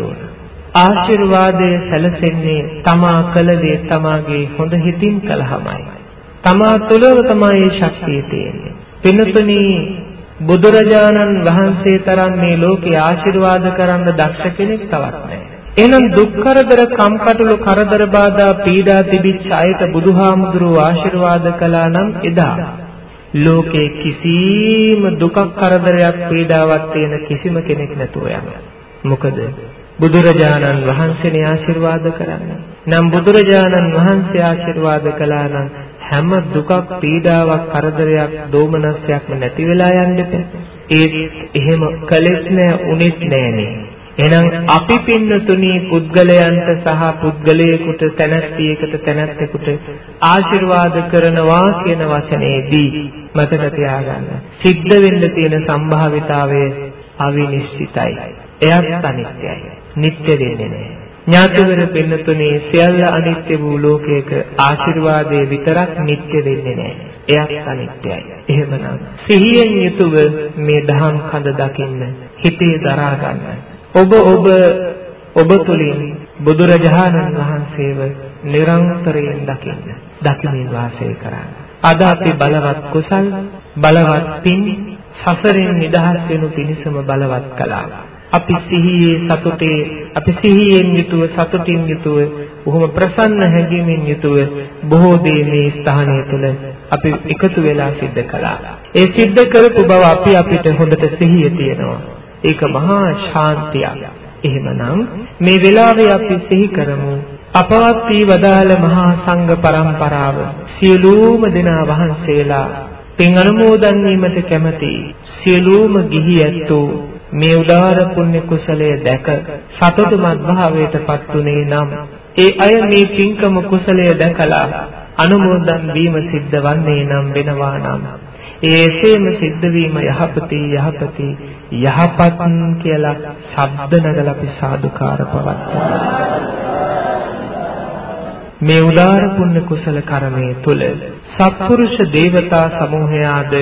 ආශිර්වාදය සැලසෙන්නේ තමා කළ දේ තමාගේ හොඳ හිතින් කළාමයි. තමා තුළව තමයි මේ ශක්තිය තියෙන්නේ. පින්තුනි බුදුරජාණන් වහන්සේ තරම් මේ ලෝකේ ආශිර්වාද කරන්න දක්ෂ කෙනෙක් තවත් නැහැ. එහෙනම් දුක් කරදර කම්කටොළු කරදර බාධා පීඩා තිබිච්ච අයට බුදුහාමුදුරුවෝ ආශිර්වාද කළා නම් එදා ලෝකේ කිසිම දුකක් කරදරයක් පීඩාවක් තියෙන කිසිම කෙනෙක් නැතුව යනවා. මොකද බුදුරජාණන් වහන්සේනේ ආශිර්වාද කරන්නේ. නම් බුදුරජාණන් වහන්සේ ආශිර්වාද කළා නම් හැම දුකක් පීඩාවක් කරදරයක් දෝමනස්යක්ම නැති වෙලා යන්න ඒත් එහෙම කළෙත් නෑ උනේත් නෑනේ එහෙනම් අපි පින්නතුණි පුද්ගලයන්ට සහ පුද්ගලයෙකුට තැනැත්තියකට තැනැත්තෙකුට ආශිර්වාද කරනවා කියන වචනේදී මතක තියාගන්න. සිද්ධ වෙන්න තියෙන සම්භාවිතාවය අවිනිශ්චිතයි. එයත් අනිත්‍යයි. නිට්ටය වෙන්නේ නැහැ. ඥාතිවර පින්නතුනේ සියල්ල අනිත්‍ය වූ ලෝකයක ආශිර්වාදයේ විතරක් නිට්ටය වෙන්නේ නැහැ. එයත් අනිත්‍යයි. එහෙමනම් සිහියෙන් යුතුව මේ දහම් කඳ දකින්න හිතේ දරා ගන්න. ඔබ ඔබ ඔබ තුලින් බුදුරජාණන් වහන්සේව නිරන්තරයෙන් දකින්න. දකිමින් වාසය කරන්න. අද අපි බලවත් කුසල් බලවත් පින් සසරෙන් නිදහස් වෙනු පිණිසම බලවත් කළා. අපි සිහියේ සතුටේ අපි සිහියෙන් යුතුව සතුටින් යුතුව බොහොම ප්‍රසන්න හැඟීමෙන් යුතුව බොහෝ දේ මේ ස්ථානය තුළ අපි එකතු වෙලා සිද්ධ කළා. ඒ සිද්ධ කරපු බව අපි අපිට හොඳට සිහිය තියෙනවා. ඒක මහා ශාන්තියක්. එහෙමනම් මේ වෙලාවේ අපි සිහි කරමු අපවත් වී වදාළ මහා සංඝ පරම්පරාව සියලුම දෙනා වහන්සේලා පින් අනුමෝදන් වීමට කැමැති සියලුම ගිහි ඇත්තෝ මේ උදාර පුණ්‍ය කුසලය දැක සතුටුමත් භාවයට පත්ුනේ නම් ඒ අය මේ පින්කම කුසලය දැකලා අනුමෝදන් වීම සිද්ධ වන්නේ නම් වෙනවා නම් ඒ එසේම සිද්ධ වීම යහපති යහපති යහපත් කියලා ශබ්ද නගලා අපි සාදුකාර පවත්වනවා මේ උදාර පුණ්‍ය කුසල කර්මයේ තුල සත්පුරුෂ දේවතා සමූහයාද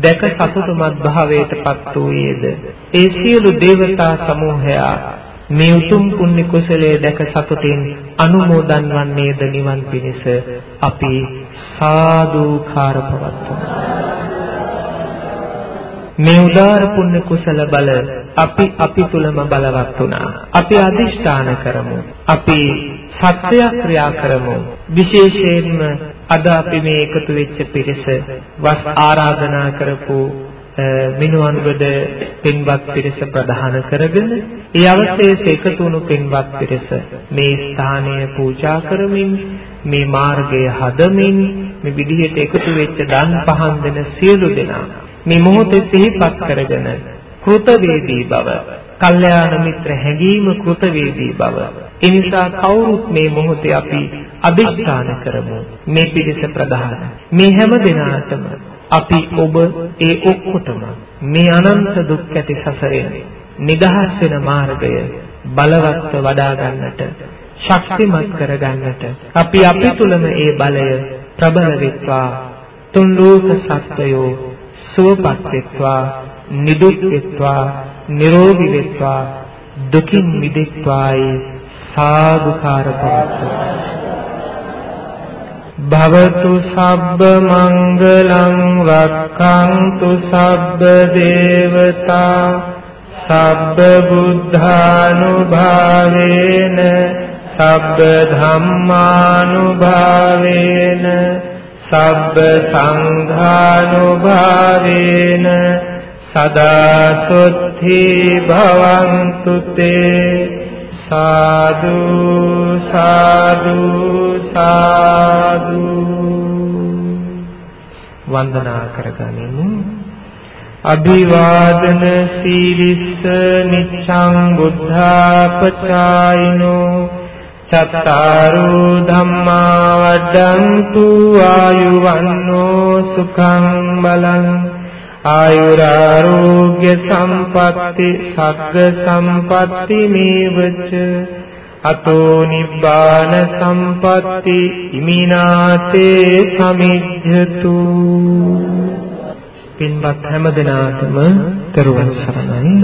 දැක සතුටුමත් භාවයට පත් වූයේද ඒ සියලු දේවතා සමූහයා මේ උතුම් පුණ්‍ය කුසලයේ දැක සතුටින් අනුමෝදන් වන්නේද නිවන් පිණිස අපි සාදුකාර පවත්වමු මේ උදාර පුණ්‍ය කුසල බල අපි අපි තුලම බලවත් වුණා. අපි අදිෂ්ඨාන කරමු. අපි සත්‍යක්‍රියා කරමු. විශේෂයෙන්ම අද අපි මේ එකතු වෙච්ච පිරිස වස් ආරාධනා කරපු මිනුවන්ගොඩ පින්වත් පිරිස ප්‍රධාන කරගෙන ඒ අවශේෂ එකතු වුණු පින්වත් පිරිස මේ ස්ථානය පූජා කරමින් මේ මාර්ගය හදමින් මේ විදිහට එකතු වෙච්ච දන් පහන් දෙන සියලු දෙනා මේ මොහොතේ සිහිපත් කරගෙන කෘතවේදී බව, කල්යාණ මිත්‍ර හැඟීම කෘතවේදී බව. ඒ නිසා කවුරුත් මේ මොහොතේ අපි අදිෂ්ඨාන කරමු. මේ පිරිස ප්‍රධාන. මේ හැම දිනාටම අපි ඔබ ඒ ඔක්කොටම මේ අනන්ත දුක් ඇති සසරෙන් නිදහස් වෙන මාර්ගය බලවත්ව වඩා ගන්නට ශක්තිමත් කර ගන්නට අපි අපි තුලම ඒ බලය ප්‍රබල වෙත්වා තුන් ලෝක සත්වයෝ සුවපත් වෙත්වා නිදුක් වෙත්වා නිරෝගී වෙත්වා දුකින් මිදෙත්වායි සාදුකාර පවත්වා භවතු සබ්බ මංගලං රක්ඛන්තු සබ්බ දේවතා සබ්බ බුද්ධානුභාවේන සබ්බ ධම්මානුභාවේන සබ්බ සංඝානුභාවේන සදා සොත්ථි භවන්තු තේ සාදු සාදු සාදු වන්දනා කරගනිමු අභිවාදන සීලිස්ස නිච්ඡං බුද්ධාපචායිනෝ චත්තාරෝ ධම්මා වඩ්ඩන්තු ආයුවන්නෝ සුඛං බලං ආයුරාෝග්‍ය සම්පatti සග්ග සම්පatti මේවච අතෝ නිබ්බාන සම්පatti ඉමිනාතේ සමිජ්ජතු. පින්වත් හැම දිනාටම දරුවන් සරණයි.